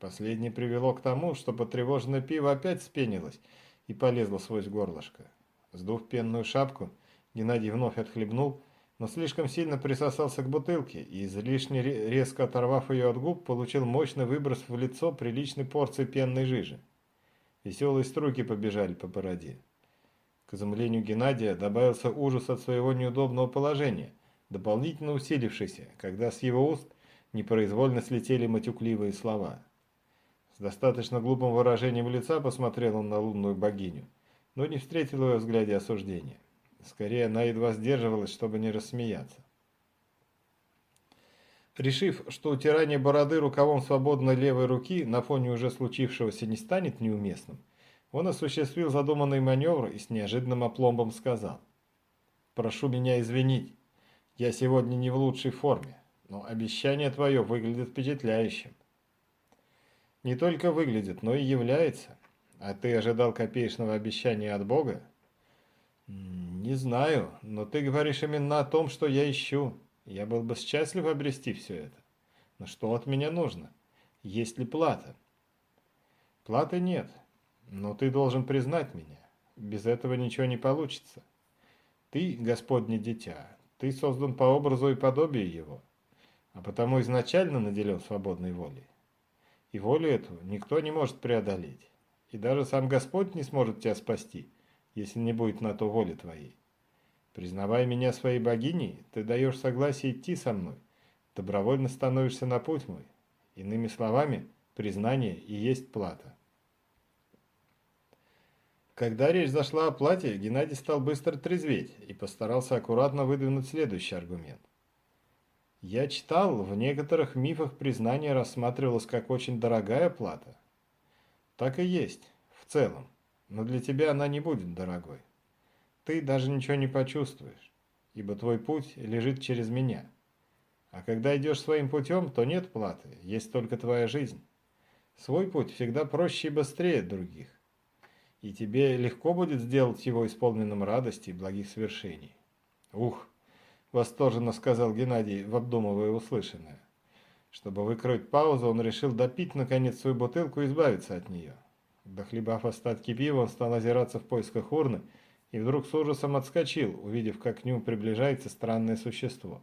Последнее привело к тому, что потревоженное пиво опять спенилось и полезло сквозь горлышко. Сдув пенную шапку, Геннадий вновь отхлебнул, но слишком сильно присосался к бутылке и, излишне резко оторвав ее от губ, получил мощный выброс в лицо приличной порции пенной жижи. Веселые струйки побежали по бороде. К изумлению Геннадия добавился ужас от своего неудобного положения, дополнительно усилившийся, когда с его уст непроизвольно слетели матюкливые слова. С достаточно глупым выражением лица посмотрел он на лунную богиню но не встретил в ее взгляде осуждения. Скорее, она едва сдерживалась, чтобы не рассмеяться. Решив, что утирание бороды рукавом свободной левой руки на фоне уже случившегося не станет неуместным, он осуществил задуманный маневр и с неожиданным опломбом сказал. «Прошу меня извинить, я сегодня не в лучшей форме, но обещание твое выглядит впечатляющим». «Не только выглядит, но и является. А ты ожидал копеечного обещания от Бога? Не знаю, но ты говоришь именно о том, что я ищу. Я был бы счастлив обрести все это. Но что от меня нужно? Есть ли плата? Платы нет, но ты должен признать меня. Без этого ничего не получится. Ты, Господне дитя, ты создан по образу и подобию Его, а потому изначально наделен свободной волей. И волю эту никто не может преодолеть и даже сам Господь не сможет тебя спасти, если не будет на то воли твоей. Признавая меня своей богиней, ты даешь согласие идти со мной, добровольно становишься на путь мой. Иными словами, признание и есть плата. Когда речь зашла о плате, Геннадий стал быстро трезветь и постарался аккуратно выдвинуть следующий аргумент. Я читал, в некоторых мифах признание рассматривалось как очень дорогая плата. Так и есть, в целом, но для тебя она не будет дорогой. Ты даже ничего не почувствуешь, ибо твой путь лежит через меня. А когда идешь своим путем, то нет платы, есть только твоя жизнь. Свой путь всегда проще и быстрее других. И тебе легко будет сделать его исполненным радости и благих свершений. Ух, восторженно сказал Геннадий, обдумывая услышанное. Чтобы выкроить паузу, он решил допить, наконец, свою бутылку и избавиться от нее. Дохлебав остатки пива, он стал озираться в поисках урны и вдруг с ужасом отскочил, увидев, как к нему приближается странное существо.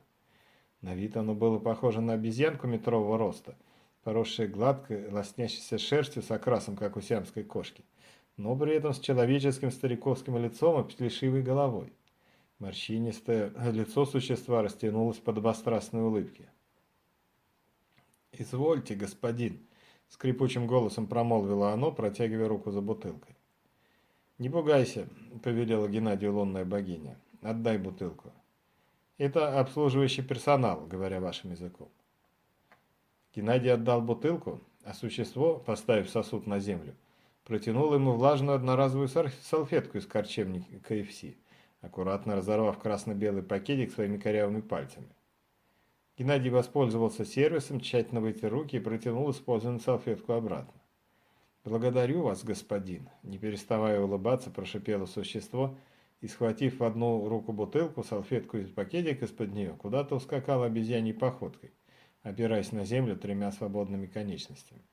На вид оно было похоже на обезьянку метрового роста, поросшее гладкой, лоснящейся шерстью с окрасом, как у сиамской кошки, но при этом с человеческим стариковским лицом и плешивой головой. Морщинистое лицо существа растянулось под обострастной улыбки. «Извольте, господин», — скрипучим голосом промолвило оно, протягивая руку за бутылкой. «Не пугайся», — повелела Геннадию лунная богиня. «Отдай бутылку». «Это обслуживающий персонал», говоря вашим языком. Геннадий отдал бутылку, а существо, поставив сосуд на землю, протянул ему влажную одноразовую салфетку из корчевника КФС, аккуратно разорвав красно-белый пакетик своими корявыми пальцами. Геннадий воспользовался сервисом, тщательно вытер руки и протянул использованную салфетку обратно. «Благодарю вас, господин», – не переставая улыбаться, прошипело существо и, схватив в одну руку бутылку, салфетку из пакетик из-под нее, куда-то ускакал обезьяньей походкой, опираясь на землю тремя свободными конечностями.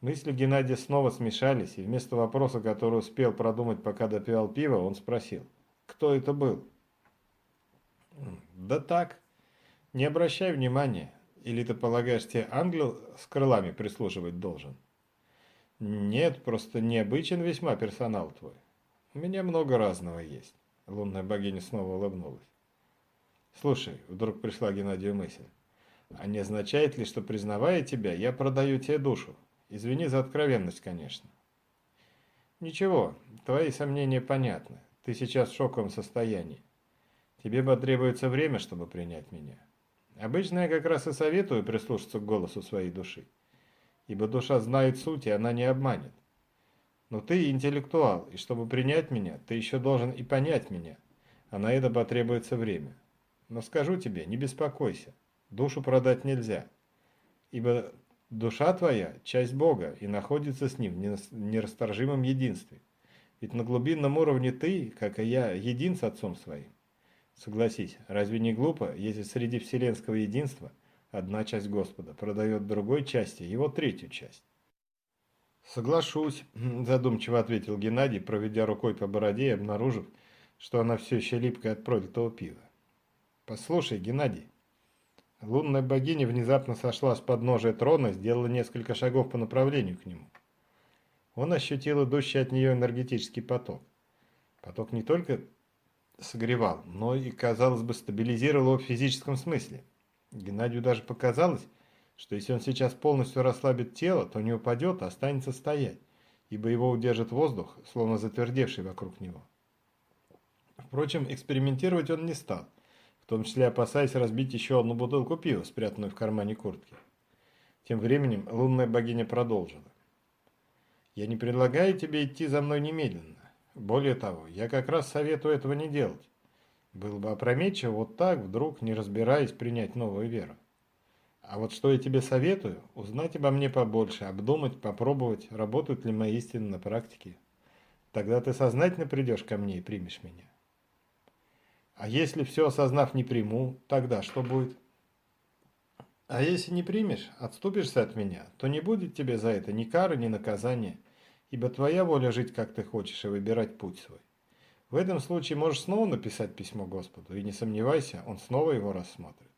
Мысли Геннадия снова смешались, и вместо вопроса, который успел продумать, пока допивал пиво, он спросил, «Кто это был?» «Да так», не обращай внимания. Или ты полагаешь, тебе ангел с крылами прислуживать должен? Нет, просто необычен весьма персонал твой. У меня много разного есть. Лунная богиня снова улыбнулась. Слушай, вдруг пришла Геннадию мысль. А не означает ли, что, признавая тебя, я продаю тебе душу? Извини за откровенность, конечно. Ничего, твои сомнения понятны. Ты сейчас в шоковом состоянии. Тебе потребуется время, чтобы принять меня. Обычно я как раз и советую прислушаться к голосу своей души. Ибо душа знает суть, и она не обманет. Но ты интеллектуал, и чтобы принять меня, ты еще должен и понять меня, а на это потребуется время. Но скажу тебе, не беспокойся, душу продать нельзя, ибо душа твоя – часть Бога и находится с Ним в нерасторжимом единстве. Ведь на глубинном уровне ты, как и я, един с Отцом Своим. Согласись, разве не глупо, если среди вселенского единства одна часть Господа продает другой части его третью часть? «Соглашусь», – задумчиво ответил Геннадий, проведя рукой по бороде и обнаружив, что она все еще липкая от пролитого пива. «Послушай, Геннадий». Лунная богиня внезапно сошла с подножия трона и сделала несколько шагов по направлению к нему. Он ощутил идущий от нее энергетический поток. Поток не только согревал, но и, казалось бы, стабилизировал его в физическом смысле. Геннадию даже показалось, что если он сейчас полностью расслабит тело, то не упадет, а останется стоять, ибо его удержит воздух, словно затвердевший вокруг него. Впрочем, экспериментировать он не стал, в том числе опасаясь разбить еще одну бутылку пива, спрятанную в кармане куртки. Тем временем лунная богиня продолжила. «Я не предлагаю тебе идти за мной немедленно. Более того, я как раз советую этого не делать. Было бы опрометчиво вот так, вдруг, не разбираясь, принять новую веру. А вот что я тебе советую, узнать обо мне побольше, обдумать, попробовать, работают ли мои истины на практике. Тогда ты сознательно придешь ко мне и примешь меня. А если все осознав не приму, тогда что будет? А если не примешь, отступишься от меня, то не будет тебе за это ни кары, ни наказания, ибо твоя воля жить, как ты хочешь, и выбирать путь свой. В этом случае можешь снова написать письмо Господу, и не сомневайся, Он снова его рассмотрит.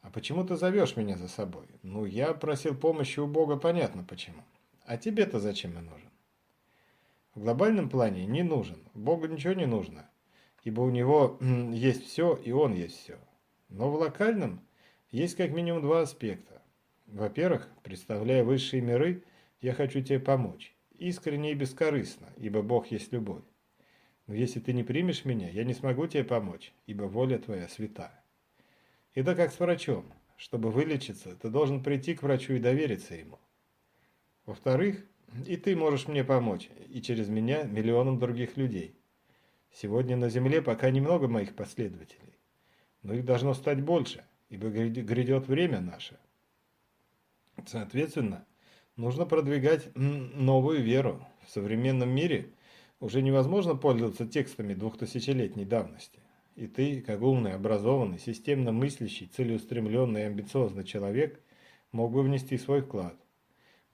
«А почему ты зовешь меня за собой?» «Ну, я просил помощи у Бога, понятно почему. А тебе-то зачем я нужен?» В глобальном плане не нужен, Богу ничего не нужно, ибо у него есть все, и он есть все. Но в локальном есть как минимум два аспекта. Во-первых, представляя высшие миры, я хочу тебе помочь, искренне и бескорыстно, ибо Бог есть любовь. Но если ты не примешь меня, я не смогу тебе помочь, ибо воля твоя святая. Это как с врачом. Чтобы вылечиться, ты должен прийти к врачу и довериться ему. Во-вторых, и ты можешь мне помочь, и через меня миллионам других людей. Сегодня на Земле пока немного моих последователей, но их должно стать больше, ибо грядет время наше. Соответственно, нужно продвигать новую веру. В современном мире уже невозможно пользоваться текстами двухтысячелетней давности. И ты, как умный, образованный, системно мыслящий, целеустремленный и амбициозный человек, мог бы внести свой вклад.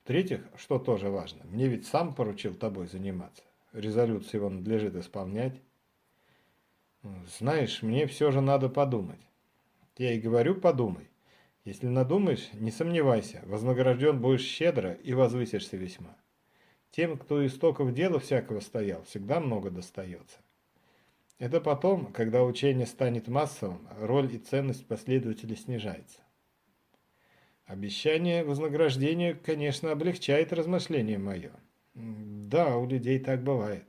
В-третьих, что тоже важно, мне ведь сам поручил тобой заниматься. Резолюции его надлежит исполнять. Знаешь, мне все же надо подумать. Я и говорю, подумай. Если надумаешь, не сомневайся, вознагражден будешь щедро и возвысишься весьма. Тем, кто истоков дела всякого стоял, всегда много достается. Это потом, когда учение станет массовым, роль и ценность последователей снижается. Обещание вознаграждения, конечно, облегчает размышление мое. Да, у людей так бывает.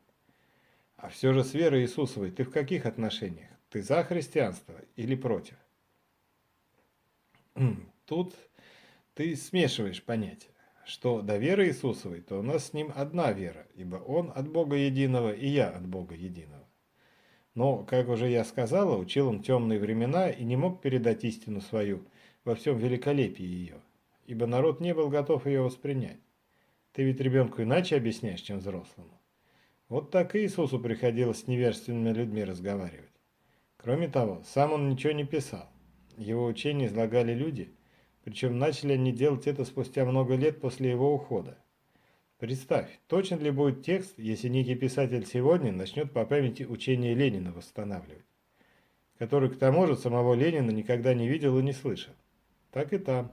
А все же с верой Иисусовой ты в каких отношениях? Ты за христианство или против? Тут ты смешиваешь понятия. Что до веры Иисусовой, то у нас с ним одна вера, ибо Он от Бога единого, и я от Бога единого. Но, как уже я сказала, учил он темные времена и не мог передать истину свою во всем великолепии ее, ибо народ не был готов ее воспринять. Ты ведь ребенку иначе объясняешь, чем взрослому. Вот так и Иисусу приходилось с невежественными людьми разговаривать. Кроме того, сам он ничего не писал. Его учения излагали люди, причем начали они делать это спустя много лет после его ухода. Представь, точен ли будет текст, если некий писатель сегодня начнет по памяти учение Ленина восстанавливать, который к тому же самого Ленина никогда не видел и не слышал. Так и там.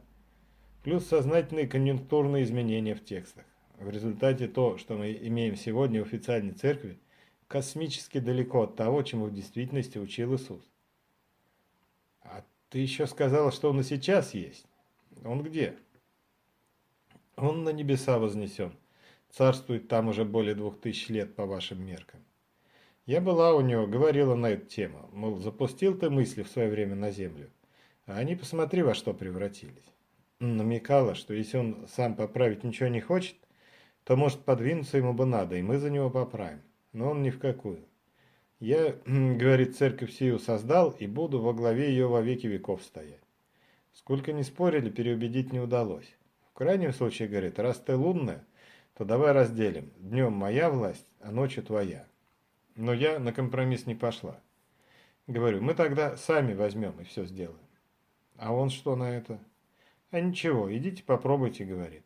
Плюс сознательные конъюнктурные изменения в текстах. В результате то, что мы имеем сегодня в официальной церкви, космически далеко от того, чему в действительности учил Иисус. А Ты еще сказала, что он и сейчас есть. Он где? Он на небеса вознесен. Царствует там уже более двух тысяч лет по вашим меркам. Я была у него, говорила на эту тему, мол, запустил ты мысли в свое время на землю, а они посмотри во что превратились. Намекала, что если он сам поправить ничего не хочет, то может подвинуться ему бы надо, и мы за него поправим. Но он ни в какую. Я, говорит, церковь сию создал и буду во главе ее во веки веков стоять. Сколько ни спорили, переубедить не удалось. В крайнем случае, говорит, раз ты лунная, то давай разделим. Днем моя власть, а ночью твоя. Но я на компромисс не пошла. Говорю, мы тогда сами возьмем и все сделаем. А он что на это? А ничего, идите попробуйте, говорит.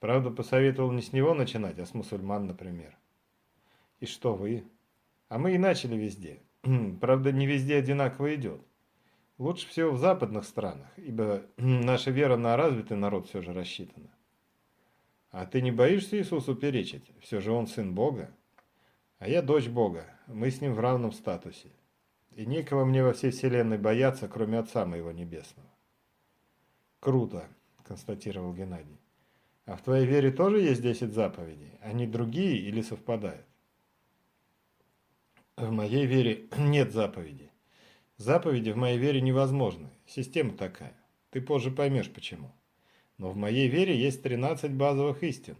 Правда, посоветовал не с него начинать, а с мусульман, например. И что вы? А мы и начали везде. Правда, не везде одинаково идет. Лучше всего в западных странах, ибо наша вера на развитый народ все же рассчитана. А ты не боишься Иисусу перечить? Все же он сын Бога. А я дочь Бога, мы с ним в равном статусе. И некого мне во всей вселенной бояться, кроме Отца моего Небесного. Круто, констатировал Геннадий. А в твоей вере тоже есть десять заповедей? Они другие или совпадают? В моей вере нет заповедей. Заповеди в моей вере невозможны. Система такая. Ты позже поймешь почему. Но в моей вере есть 13 базовых истин.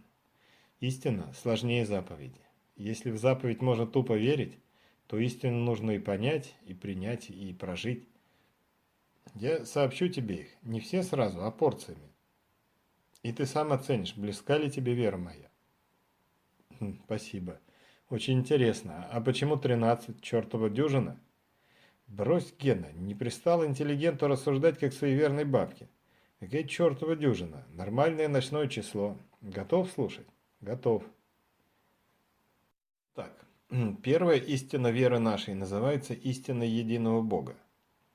Истина сложнее заповеди. Если в заповедь можно тупо верить, то истину нужно и понять, и принять, и прожить. Я сообщу тебе их, не все сразу, а порциями. И ты сам оценишь, близка ли тебе вера моя. Хм, спасибо. Очень интересно. А почему 13 чертова дюжина? Брось, Гена, не пристал интеллигенту рассуждать, как суеверной бабке. Какая чертова дюжина? Нормальное ночное число. Готов слушать? Готов. Так, первая истина веры нашей называется истина единого Бога.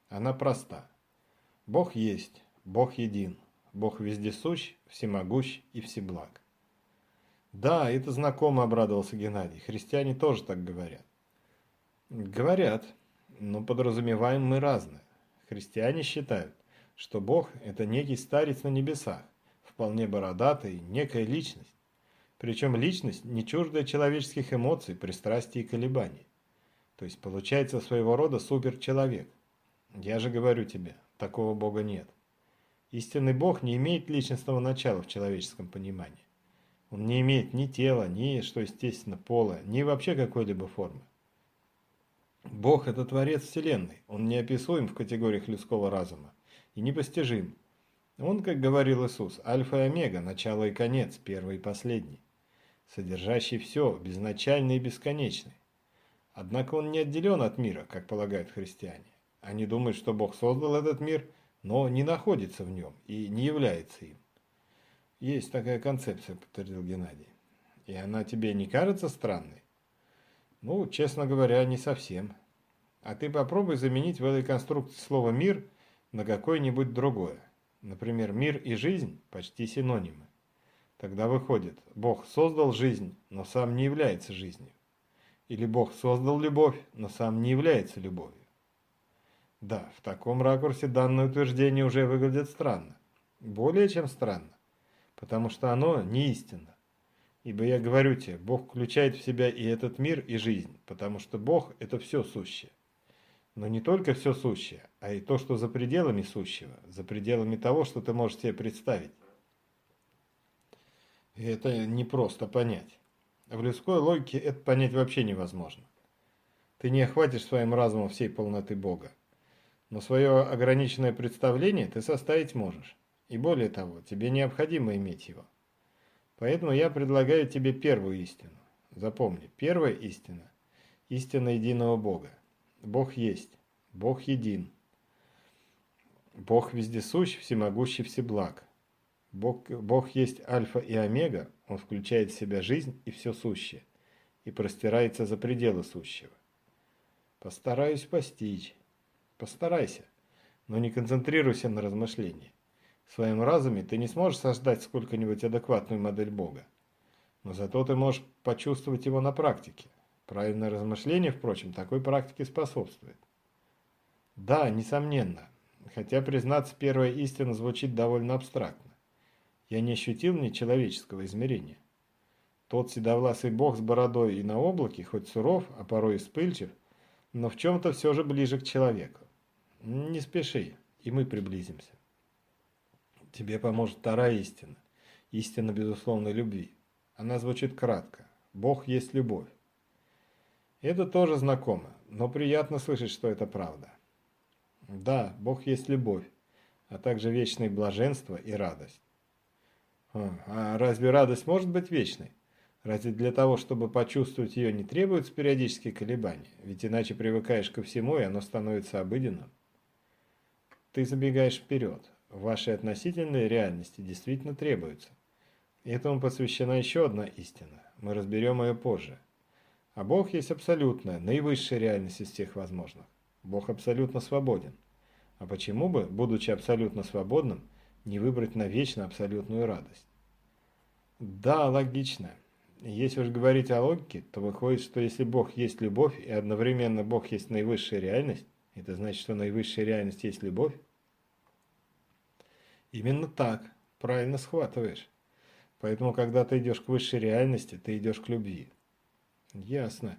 Она проста. Бог есть, Бог един, Бог вездесущ, всемогущ и всеблаг. Да, это знакомо, обрадовался Геннадий. Христиане тоже так говорят. Говорят, но подразумеваем мы разное. Христиане считают, что Бог – это некий старец на небесах, вполне бородатый, некая личность. Причем личность не чуждая человеческих эмоций, пристрастий и колебаний. То есть получается своего рода суперчеловек. Я же говорю тебе, такого Бога нет. Истинный Бог не имеет личностного начала в человеческом понимании. Он не имеет ни тела, ни, что естественно, пола, ни вообще какой-либо формы. Бог – это Творец Вселенной, Он неописуем в категориях людского разума и непостижим. Он, как говорил Иисус, альфа и омега, начало и конец, первый и последний, содержащий все, безначальный и бесконечный. Однако он не отделен от мира, как полагают христиане. Они думают, что Бог создал этот мир, но не находится в нем и не является им. Есть такая концепция, подтвердил Геннадий. И она тебе не кажется странной? Ну, честно говоря, не совсем. А ты попробуй заменить в этой конструкции слово «мир» на какое-нибудь другое. Например, мир и жизнь почти синонимы. Тогда выходит, Бог создал жизнь, но сам не является жизнью. Или Бог создал любовь, но сам не является любовью. Да, в таком ракурсе данное утверждение уже выглядит странно. Более чем странно потому что оно не истинно. Ибо я говорю тебе, Бог включает в себя и этот мир, и жизнь, потому что Бог – это все сущее. Но не только все сущее, а и то, что за пределами сущего, за пределами того, что ты можешь себе представить. И это не просто понять. В людской логике это понять вообще невозможно. Ты не охватишь своим разумом всей полноты Бога. Но свое ограниченное представление ты составить можешь. И более того, тебе необходимо иметь его. Поэтому я предлагаю тебе первую истину. Запомни, первая истина – истина единого Бога. Бог есть, Бог един. Бог вездесущ, всемогущий, всеблаг. Бог, Бог есть альфа и омега, Он включает в себя жизнь и все сущее, и простирается за пределы сущего. Постараюсь постичь. Постарайся, но не концентрируйся на размышлении. В своем разуме ты не сможешь создать сколько-нибудь адекватную модель Бога. Но зато ты можешь почувствовать его на практике. Правильное размышление, впрочем, такой практике способствует. Да, несомненно. Хотя, признаться, первая истина звучит довольно абстрактно. Я не ощутил ни человеческого измерения. Тот седовласый бог с бородой и на облаке, хоть суров, а порой и вспыльчив, но в чем-то все же ближе к человеку. Не спеши, и мы приблизимся. Тебе поможет вторая истина. Истина безусловной любви. Она звучит кратко. Бог есть любовь. Это тоже знакомо, но приятно слышать, что это правда. Да, Бог есть любовь, а также вечное блаженство и радость. А, а разве радость может быть вечной? Разве для того, чтобы почувствовать ее, не требуются периодические колебания? Ведь иначе привыкаешь ко всему, и оно становится обыденным. Ты забегаешь вперед. Вашей относительной реальности действительно требуется. Этому посвящена еще одна истина. Мы разберем ее позже. А Бог есть абсолютная, наивысшая реальность из всех возможных. Бог абсолютно свободен. А почему бы, будучи абсолютно свободным, не выбрать навечно абсолютную радость? Да, логично. Если уж говорить о логике, то выходит, что если Бог есть любовь, и одновременно Бог есть наивысшая реальность, это значит, что наивысшая реальность есть любовь? Именно так, правильно схватываешь. Поэтому, когда ты идешь к высшей реальности, ты идешь к любви. Ясно,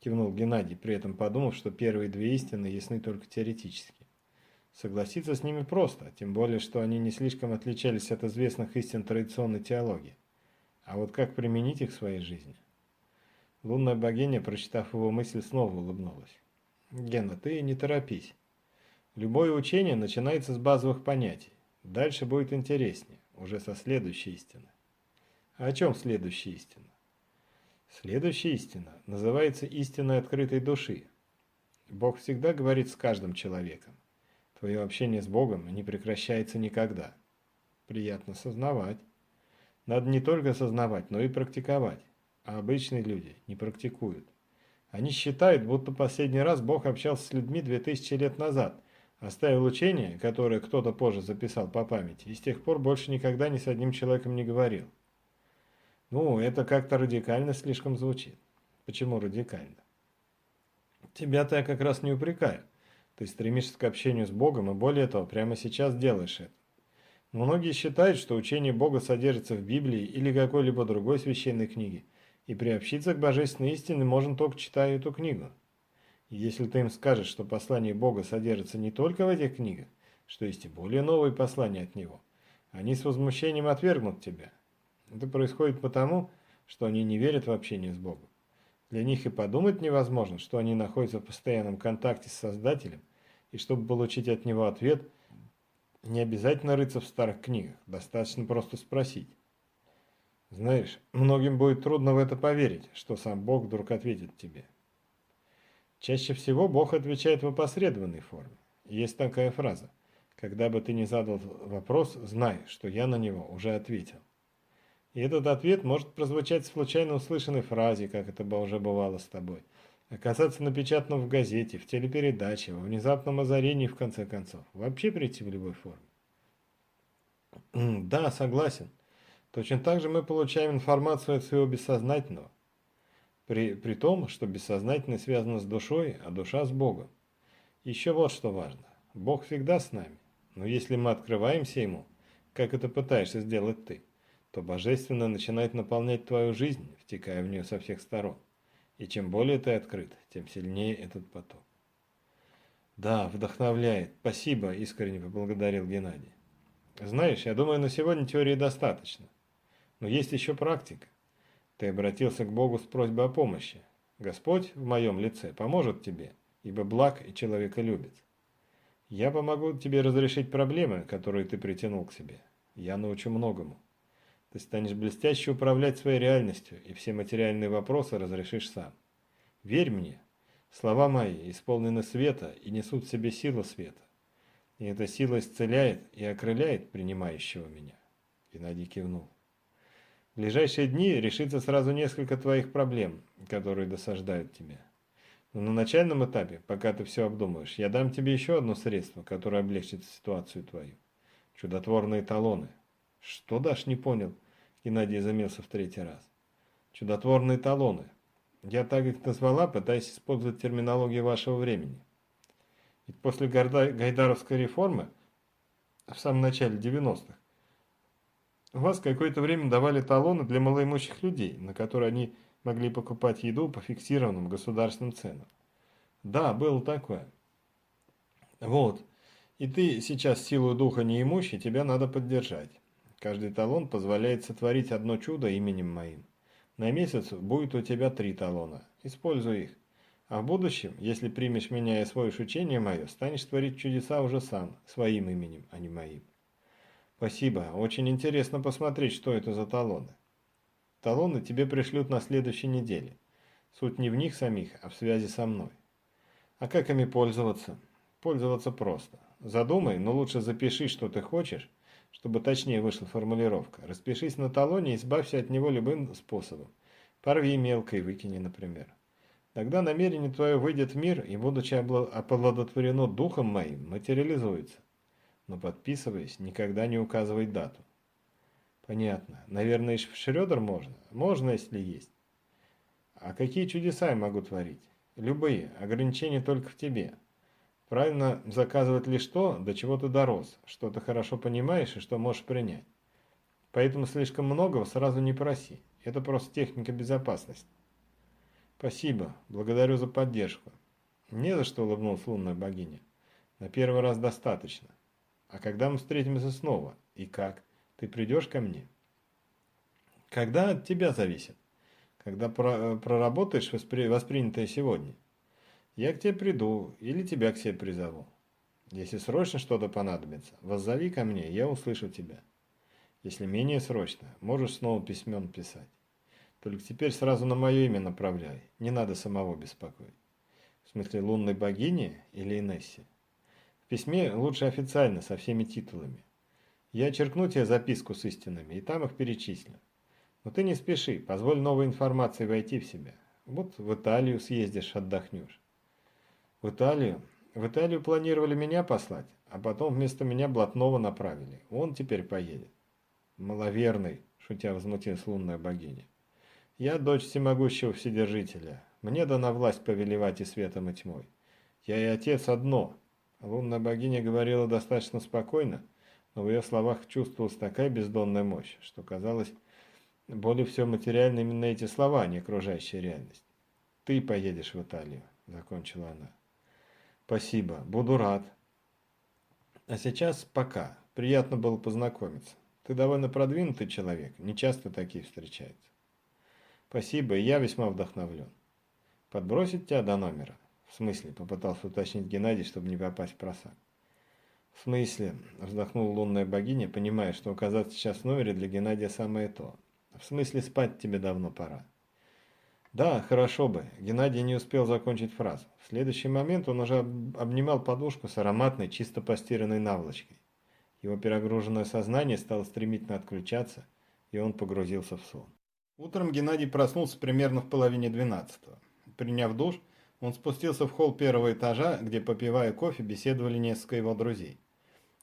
кивнул Геннадий, при этом подумав, что первые две истины ясны только теоретически. Согласиться с ними просто, тем более, что они не слишком отличались от известных истин традиционной теологии. А вот как применить их в своей жизни? Лунная богиня, прочитав его мысль, снова улыбнулась. Гена, ты не торопись. Любое учение начинается с базовых понятий. Дальше будет интереснее, уже со следующей истины. А о чем следующая истина? Следующая истина называется истиной открытой души. Бог всегда говорит с каждым человеком. Твое общение с Богом не прекращается никогда. Приятно сознавать. Надо не только сознавать, но и практиковать. А обычные люди не практикуют. Они считают, будто последний раз Бог общался с людьми 2000 лет назад, оставил учение, которое кто-то позже записал по памяти, и с тех пор больше никогда ни с одним человеком не говорил. Ну, это как-то радикально слишком звучит. Почему радикально? Тебя-то я как раз не упрекаю. Ты стремишься к общению с Богом, и более того, прямо сейчас делаешь это. Многие считают, что учение Бога содержится в Библии или какой-либо другой священной книге, и приобщиться к божественной истине можно только читая эту книгу. Если ты им скажешь, что послание Бога содержится не только в этих книгах, что есть и более новые послания от Него, они с возмущением отвергнут тебя. Это происходит потому, что они не верят в общение с Богом. Для них и подумать невозможно, что они находятся в постоянном контакте с Создателем, и чтобы получить от Него ответ – не обязательно рыться в старых книгах, достаточно просто спросить. Знаешь, многим будет трудно в это поверить, что сам Бог вдруг ответит тебе. Чаще всего Бог отвечает в опосредованной форме. Есть такая фраза. Когда бы ты ни задал вопрос, знай, что я на него уже ответил. И этот ответ может прозвучать в случайно услышанной фразе, как это бы уже бывало с тобой – Оказаться напечатанным в газете, в телепередаче, во внезапном озарении, в конце концов. Вообще прийти в любой форме. Да, согласен. Точно так же мы получаем информацию от своего бессознательного. При, при том, что бессознательное связано с душой, а душа с Богом. Еще вот что важно. Бог всегда с нами. Но если мы открываемся Ему, как это пытаешься сделать ты, то Божественное начинает наполнять твою жизнь, втекая в нее со всех сторон. И чем более ты открыт, тем сильнее этот поток. Да, вдохновляет. Спасибо, искренне поблагодарил Геннадий. Знаешь, я думаю, на сегодня теории достаточно. Но есть еще практика. Ты обратился к Богу с просьбой о помощи. Господь в моем лице поможет тебе, ибо благ и человека любит. Я помогу тебе разрешить проблемы, которые ты притянул к себе. Я научу многому. Ты станешь блестяще управлять своей реальностью, и все материальные вопросы разрешишь сам. Верь мне, слова мои исполнены света и несут в себе силу света. И эта сила исцеляет и окрыляет принимающего меня. Геннадий кивнул. Ближайшие дни решится сразу несколько твоих проблем, которые досаждают тебе. Но на начальном этапе, пока ты все обдумаешь, я дам тебе еще одно средство, которое облегчит ситуацию твою. Чудотворные талоны. Что дашь, не понял? Геннадий замелся в третий раз. Чудотворные талоны. Я так их назвала, пытаясь использовать терминологию вашего времени. Ведь после Гайдаровской реформы, в самом начале 90-х, у вас какое-то время давали талоны для малоимущих людей, на которые они могли покупать еду по фиксированным государственным ценам. Да, было такое. Вот. И ты сейчас силу духа неимущий, тебя надо поддержать. Каждый талон позволяет сотворить одно чудо именем моим. На месяц будет у тебя три талона. Используй их. А в будущем, если примешь меня и освоишь учение мое, станешь творить чудеса уже сам, своим именем, а не моим. Спасибо. Очень интересно посмотреть, что это за талоны. Талоны тебе пришлют на следующей неделе. Суть не в них самих, а в связи со мной. А как ими пользоваться? Пользоваться просто. Задумай, но лучше запиши, что ты хочешь, чтобы точнее вышла формулировка. Распишись на талоне и избавься от него любым способом. Порви мелко и выкини, например. Тогда намерение твое выйдет в мир и, будучи оплодотворено духом моим, материализуется. Но подписываясь, никогда не указывай дату. Понятно. Наверное, и в Шрёдер можно? Можно, если есть. А какие чудеса я могу творить? Любые. Ограничения только в тебе. Правильно заказывать лишь то, до чего ты дорос, что ты хорошо понимаешь и что можешь принять. Поэтому слишком многого сразу не проси. Это просто техника безопасности. Спасибо, благодарю за поддержку. Не за что улыбнулась лунная богиня. На первый раз достаточно. А когда мы встретимся снова? И как? Ты придешь ко мне? Когда от тебя зависит? Когда проработаешь воспри... воспринятое сегодня? Я к тебе приду или тебя к себе призову. Если срочно что-то понадобится, воззови ко мне, я услышу тебя. Если менее срочно, можешь снова письмен писать. Только теперь сразу на мое имя направляй, не надо самого беспокоить. В смысле лунной богини или Инессе? В письме лучше официально, со всеми титулами. Я черкну тебе записку с истинами, и там их перечислю. Но ты не спеши, позволь новой информации войти в себя. Вот в Италию съездишь, отдохнешь. В Италию? В Италию планировали меня послать, а потом вместо меня блатного направили. Он теперь поедет. Маловерный, шутя возмутилась лунная богиня. Я дочь всемогущего Вседержителя. Мне дана власть повелевать и светом, и тьмой. Я и отец одно. Лунная богиня говорила достаточно спокойно, но в ее словах чувствовалась такая бездонная мощь, что казалось, более всего материально именно эти слова, а не окружающая реальность. «Ты поедешь в Италию», — закончила она. Спасибо, буду рад. А сейчас пока. Приятно было познакомиться. Ты довольно продвинутый человек, не часто такие встречаются. Спасибо, я весьма вдохновлен. Подбросить тебя до номера? В смысле, попытался уточнить Геннадий, чтобы не попасть в просак. В смысле, вздохнула лунная богиня, понимая, что оказаться сейчас в номере для Геннадия самое то. В смысле, спать тебе давно пора. Да, хорошо бы. Геннадий не успел закончить фразу. В следующий момент он уже обнимал подушку с ароматной, чисто постиранной наволочкой. Его перегруженное сознание стало стремительно отключаться, и он погрузился в сон. Утром Геннадий проснулся примерно в половине двенадцатого. Приняв душ, он спустился в холл первого этажа, где, попивая кофе, беседовали несколько его друзей.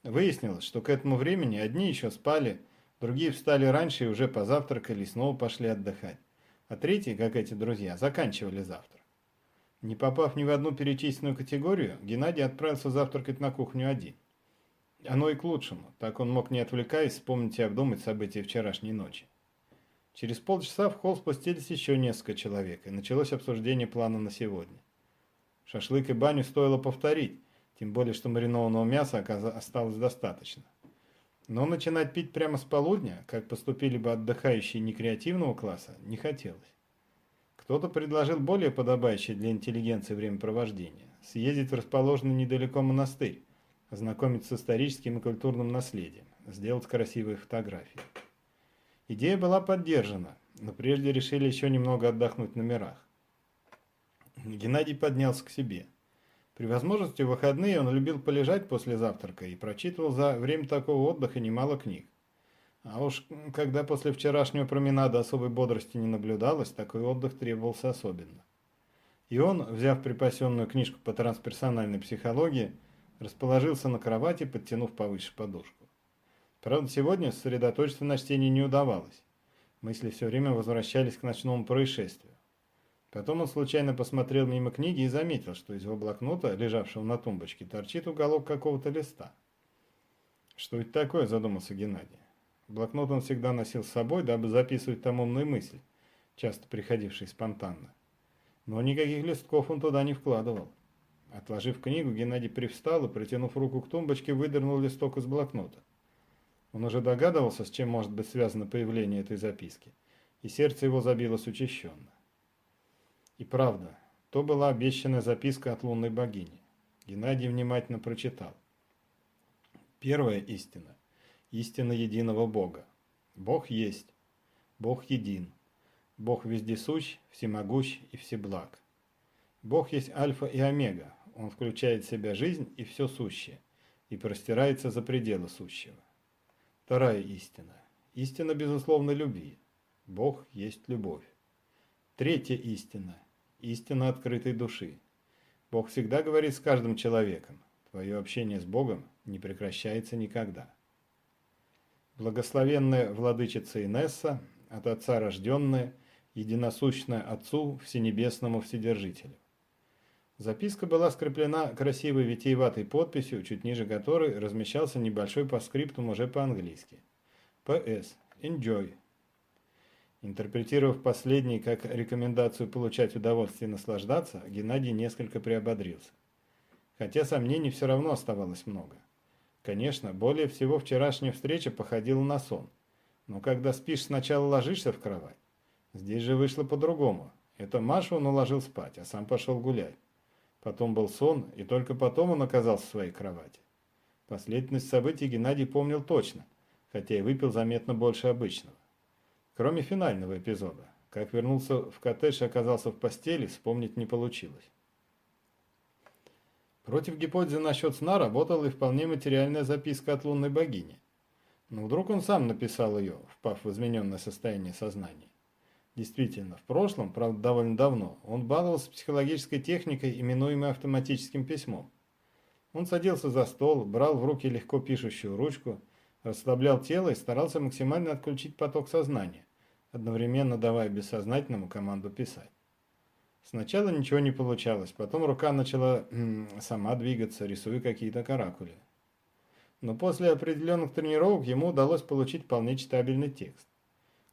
Выяснилось, что к этому времени одни еще спали, другие встали раньше и уже позавтракали и снова пошли отдыхать а третьи, как эти друзья, заканчивали завтрак. Не попав ни в одну перечисленную категорию, Геннадий отправился завтракать на кухню один. Оно и к лучшему, так он мог, не отвлекаясь, вспомнить и обдумать события вчерашней ночи. Через полчаса в холл спустились еще несколько человек, и началось обсуждение плана на сегодня. Шашлык и баню стоило повторить, тем более, что маринованного мяса осталось достаточно. Но начинать пить прямо с полудня, как поступили бы отдыхающие некреативного класса, не хотелось. Кто-то предложил более подобающее для интеллигенции времяпровождение – съездить в расположенный недалеко монастырь, ознакомиться с историческим и культурным наследием, сделать красивые фотографии. Идея была поддержана, но прежде решили еще немного отдохнуть в номерах. Геннадий поднялся к себе – при возможности в выходные он любил полежать после завтрака и прочитывал за время такого отдыха немало книг. А уж когда после вчерашнего променада особой бодрости не наблюдалось, такой отдых требовался особенно. И он, взяв припасенную книжку по трансперсональной психологии, расположился на кровати, подтянув повыше подушку. Правда, сегодня сосредоточиться на чтении не удавалось. Мысли все время возвращались к ночному происшествию. Потом он случайно посмотрел мимо книги и заметил, что из его блокнота, лежавшего на тумбочке, торчит уголок какого-то листа. «Что это такое?» – задумался Геннадий. Блокнот он всегда носил с собой, дабы записывать там умные мысли, часто приходившие спонтанно. Но никаких листков он туда не вкладывал. Отложив книгу, Геннадий привстал и, протянув руку к тумбочке, выдернул листок из блокнота. Он уже догадывался, с чем может быть связано появление этой записки, и сердце его забилось учащенно. И правда, то была обещанная записка от лунной богини. Геннадий внимательно прочитал. Первая истина – истина единого Бога. Бог есть, Бог един, Бог вездесущ, всемогущ и всеблаг. Бог есть альфа и омега, Он включает в себя жизнь и все сущее, и простирается за пределы сущего. Вторая истина – истина безусловной любви. Бог есть любовь. Третья истина – истина открытой души. Бог всегда говорит с каждым человеком. Твое общение с Богом не прекращается никогда. Благословенная владычица Инесса, от Отца рожденная, единосущная Отцу Всенебесному Вседержителю. Записка была скреплена красивой витиеватой подписью, чуть ниже которой размещался небольшой паскриптум уже по-английски. П.С. Enjoy. Интерпретировав последний как рекомендацию получать удовольствие и наслаждаться, Геннадий несколько приободрился. Хотя сомнений все равно оставалось много. Конечно, более всего вчерашняя встреча походила на сон. Но когда спишь, сначала ложишься в кровать. Здесь же вышло по-другому. Это Машу он уложил спать, а сам пошел гулять. Потом был сон, и только потом он оказался в своей кровати. Последовательность событий Геннадий помнил точно, хотя и выпил заметно больше обычного. Кроме финального эпизода. Как вернулся в коттедж и оказался в постели, вспомнить не получилось. Против гипотезы насчет сна работала и вполне материальная записка от лунной богини. Но вдруг он сам написал ее, впав в измененное состояние сознания. Действительно, в прошлом, правда довольно давно, он баловался психологической техникой, именуемой автоматическим письмом. Он садился за стол, брал в руки легко пишущую ручку, расслаблял тело и старался максимально отключить поток сознания, одновременно давая бессознательному команду писать. Сначала ничего не получалось, потом рука начала сама двигаться, рисуя какие-то каракули. Но после определенных тренировок ему удалось получить вполне читабельный текст.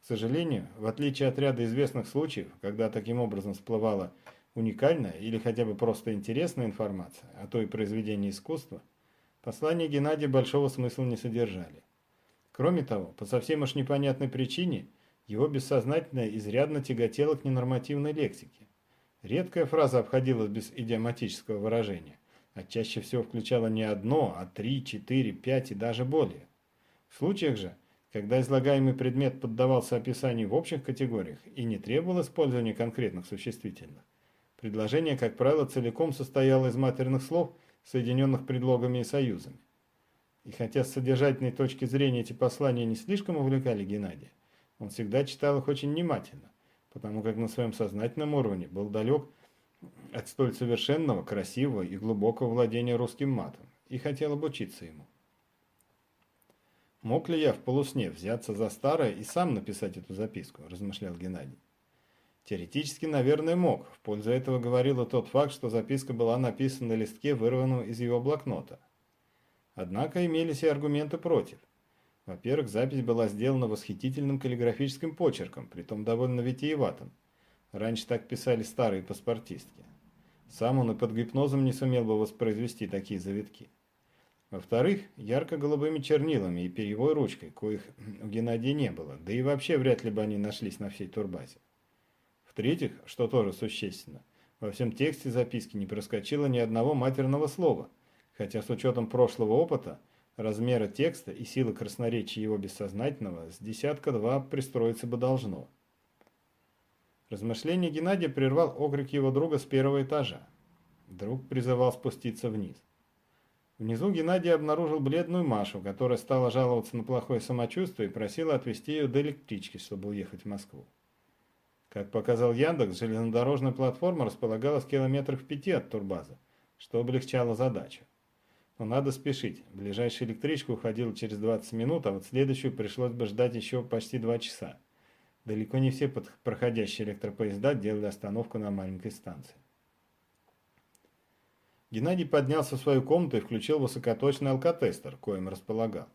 Сожалению, в отличие от ряда известных случаев, когда таким образом всплывала уникальная или хотя бы просто интересная информация, а то и произведение искусства, послания Геннадия большого смысла не содержали. Кроме того, по совсем уж непонятной причине – его бессознательное изрядно тяготело к ненормативной лексике. Редкая фраза обходилась без идиоматического выражения, а чаще всего включала не одно, а три, четыре, пять и даже более. В случаях же, когда излагаемый предмет поддавался описанию в общих категориях и не требовал использования конкретных существительных, предложение, как правило, целиком состояло из матерных слов, соединенных предлогами и союзами. И хотя с содержательной точки зрения эти послания не слишком увлекали Геннадия, он всегда читал их очень внимательно, потому как на своем сознательном уровне был далек от столь совершенного, красивого и глубокого владения русским матом и хотел обучиться ему. «Мог ли я в полусне взяться за старое и сам написать эту записку?» – размышлял Геннадий. Теоретически, наверное, мог. В пользу этого говорил и тот факт, что записка была написана на листке, вырванном из его блокнота. Однако имелись и аргументы против. Во-первых, запись была сделана восхитительным каллиграфическим почерком, притом довольно витиеватым. Раньше так писали старые паспортистки. Сам он и под гипнозом не сумел бы воспроизвести такие завитки. Во-вторых, ярко-голубыми чернилами и перьевой ручкой, коих у Геннадия не было, да и вообще вряд ли бы они нашлись на всей турбазе. В-третьих, что тоже существенно, во всем тексте записки не проскочило ни одного матерного слова, хотя с учетом прошлого опыта размера текста и силы красноречия его бессознательного с десятка-два пристроиться бы должно. Размышление Геннадия прервал окрик его друга с первого этажа. Друг призывал спуститься вниз. Внизу Геннадий обнаружил бледную Машу, которая стала жаловаться на плохое самочувствие и просила отвезти ее до электрички, чтобы уехать в Москву. Как показал Яндекс, железнодорожная платформа располагалась в километрах в пяти от турбазы, что облегчало задачу. Но надо спешить. Ближайшая электричка уходила через 20 минут, а вот следующую пришлось бы ждать еще почти 2 часа. Далеко не все проходящие электропоезда делали остановку на маленькой станции. Геннадий поднялся в свою комнату и включил высокоточный алкотестер, коим располагал.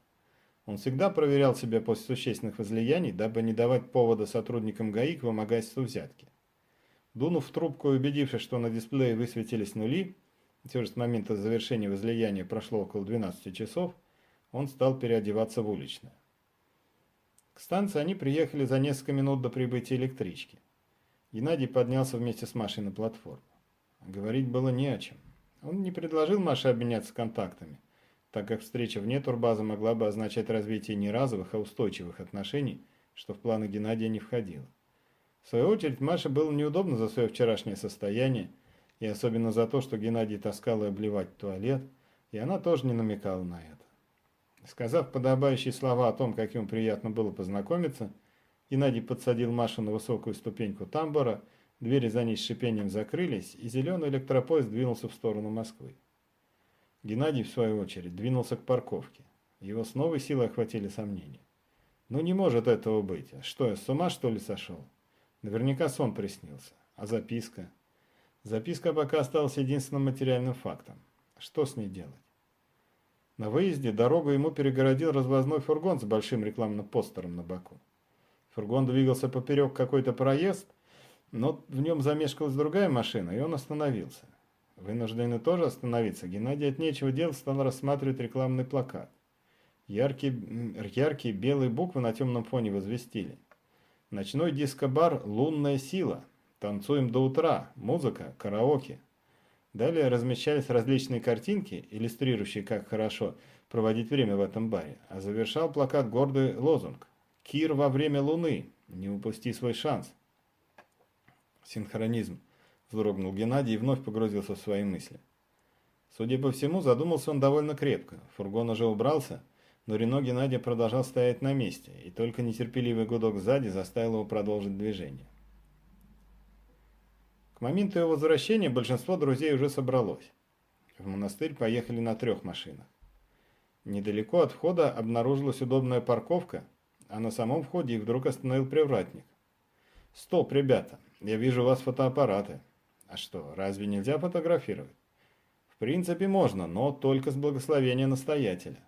Он всегда проверял себя после существенных возлияний, дабы не давать повода сотрудникам ГАИ к вымогательству взятки. Дунув в трубку и убедившись, что на дисплее высветились нули, все же с момента завершения возлияния прошло около 12 часов, он стал переодеваться в уличное. К станции они приехали за несколько минут до прибытия электрички. Геннадий поднялся вместе с Машей на платформу. Говорить было не о чем. Он не предложил Маше обменяться контактами, так как встреча вне турбазы могла бы означать развитие не разовых, а устойчивых отношений, что в планы Геннадия не входило. В свою очередь, Маше было неудобно за свое вчерашнее состояние, и особенно за то, что Геннадий таскал и обливать в туалет, и она тоже не намекала на это. Сказав подобающие слова о том, как ему приятно было познакомиться, Геннадий подсадил Машу на высокую ступеньку тамбура, двери за ней с шипением закрылись, и зеленый электропоезд двинулся в сторону Москвы. Геннадий, в свою очередь, двинулся к парковке. Его с новой силой охватили сомнения. «Ну не может этого быть. Что, я с ума, что ли, сошел?» Наверняка сон приснился. А записка? Записка пока осталась единственным материальным фактом. Что с ней делать? На выезде дорогу ему перегородил развозной фургон с большим рекламным постером на боку. Фургон двигался поперек какой-то проезд, но в нем замешкалась другая машина, и он остановился. Вынужденный тоже остановиться, Геннадий от нечего делать стал рассматривать рекламный плакат. Яркие, яркие белые буквы на темном фоне возвестили. Ночной диско-бар «Лунная сила». Танцуем до утра. Музыка, караоке. Далее размещались различные картинки, иллюстрирующие, как хорошо проводить время в этом баре, а завершал плакат гордый лозунг «Кир во время луны. Не упусти свой шанс». Синхронизм. Вздрогнул Геннадий и вновь погрузился в свои мысли. Судя по всему, задумался он довольно крепко. Фургон уже убрался, но Рено Геннадий продолжал стоять на месте, и только нетерпеливый гудок сзади заставил его продолжить движение. К моменту его возвращения большинство друзей уже собралось. В монастырь поехали на трех машинах. Недалеко от входа обнаружилась удобная парковка, а на самом входе их вдруг остановил привратник. «Стоп, ребята, я вижу у вас фотоаппараты. А что, разве нельзя фотографировать?» «В принципе можно, но только с благословения настоятеля».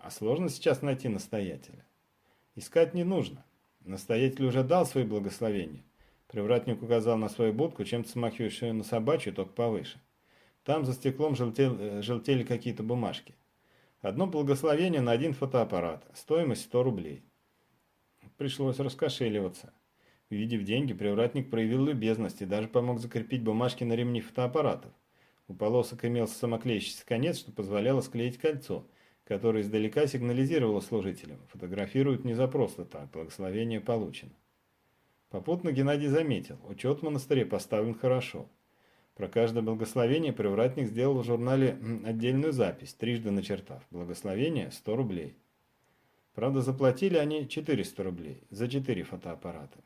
А сложно сейчас найти настоятеля. Искать не нужно. Настоятель уже дал свои благословения. Привратник указал на свою будку, чем-то смахивающую на собачью, только повыше. Там за стеклом желтел, желтели какие-то бумажки. Одно благословение на один фотоаппарат. Стоимость 100 рублей. Пришлось раскошеливаться. Увидев деньги, привратник проявил любезность и даже помог закрепить бумажки на ремни фотоаппаратов. У полосок имелся самоклеящийся конец, что позволяло склеить кольцо – который издалека сигнализировал служителям. Фотографируют не за просто так, благословение получено. Попутно Геннадий заметил, учет в монастыре поставлен хорошо. Про каждое благословение привратник сделал в журнале отдельную запись, трижды начертав. Благословение 100 рублей. Правда, заплатили они 400 рублей за 4 фотоаппарата.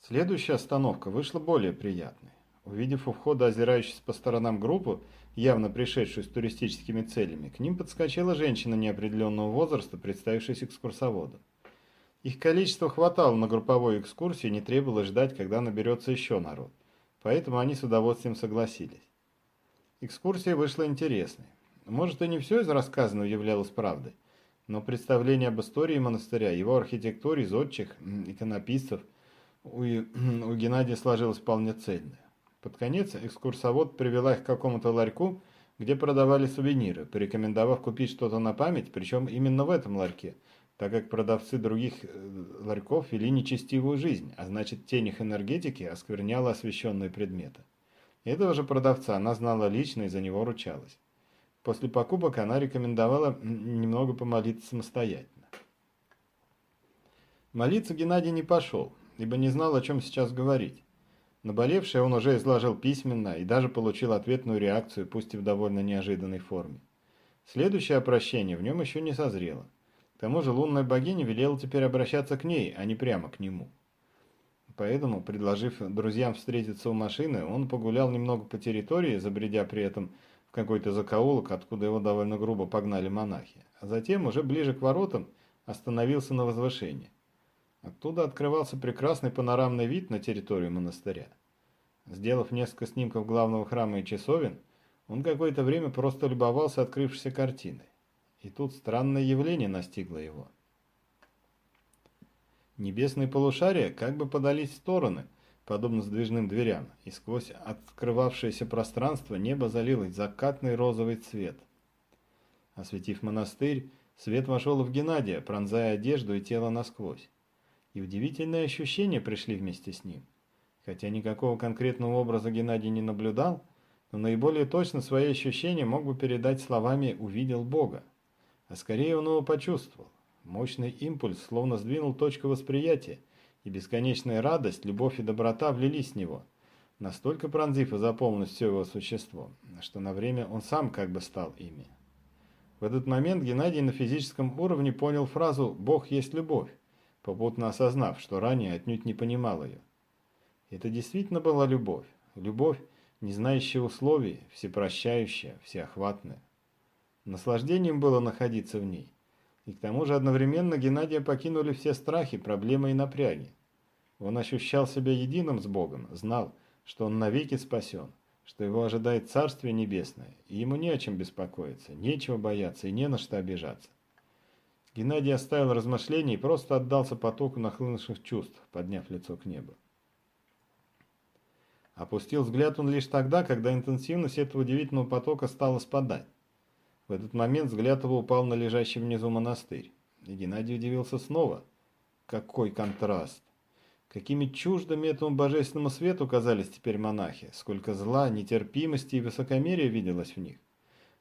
Следующая остановка вышла более приятной. Увидев у входа озирающуюся по сторонам группу, явно пришедшую с туристическими целями, к ним подскочила женщина неопределенного возраста, представившаяся экскурсоводом. Их количество хватало на групповую экскурсию и не требовалось ждать, когда наберется еще народ. Поэтому они с удовольствием согласились. Экскурсия вышла интересной. Может, и не все из рассказанного являлось правдой, но представление об истории монастыря, его архитектуре, зодчих, иконописцев у, у Геннадия сложилось вполне цельное. Под конец экскурсовод привела их к какому-то ларьку, где продавали сувениры, порекомендовав купить что-то на память, причем именно в этом ларьке, так как продавцы других э, ларьков вели нечестивую жизнь, а значит тень их энергетики оскверняла освященные предметы. Этого же продавца она знала лично и за него ручалась. После покупок она рекомендовала немного помолиться самостоятельно. Молиться Геннадий не пошел, ибо не знал, о чем сейчас говорить. Наболевшее он уже изложил письменно и даже получил ответную реакцию, пусть и в довольно неожиданной форме. Следующее обращение в нем еще не созрело. К тому же лунная богиня велела теперь обращаться к ней, а не прямо к нему. Поэтому, предложив друзьям встретиться у машины, он погулял немного по территории, забредя при этом в какой-то закоулок, откуда его довольно грубо погнали монахи. А затем, уже ближе к воротам, остановился на возвышении. Оттуда открывался прекрасный панорамный вид на территорию монастыря. Сделав несколько снимков главного храма и часовен, он какое-то время просто любовался открывшейся картиной. И тут странное явление настигло его. Небесные полушария как бы подались в стороны, подобно сдвижным дверям, и сквозь открывавшееся пространство небо залилось закатный розовый цвет. Осветив монастырь, свет вошел в Геннадия, пронзая одежду и тело насквозь. И удивительные ощущения пришли вместе с ним. Хотя никакого конкретного образа Геннадий не наблюдал, но наиболее точно свои ощущения мог бы передать словами «увидел Бога». А скорее он его почувствовал. Мощный импульс словно сдвинул точку восприятия, и бесконечная радость, любовь и доброта влились в него, настолько пронзив и заполнив все его существо, что на время он сам как бы стал ими. В этот момент Геннадий на физическом уровне понял фразу «Бог есть любовь», попутно осознав, что ранее отнюдь не понимал ее. Это действительно была любовь, любовь, не знающая условий, всепрощающая, всеохватная. Наслаждением было находиться в ней – и к тому же одновременно Геннадия покинули все страхи, проблемы и напряги. Он ощущал себя единым с Богом, знал, что он навеки спасен, что его ожидает Царствие Небесное, и ему не о чем беспокоиться, нечего бояться и не на что обижаться. Геннадий оставил размышления и просто отдался потоку нахлынувших чувств, подняв лицо к небу. Опустил взгляд он лишь тогда, когда интенсивность этого удивительного потока стала спадать. В этот момент взгляд его упал на лежащий внизу монастырь. И Геннадий удивился снова. Какой контраст! Какими чуждыми этому божественному свету казались теперь монахи, сколько зла, нетерпимости и высокомерия виделось в них.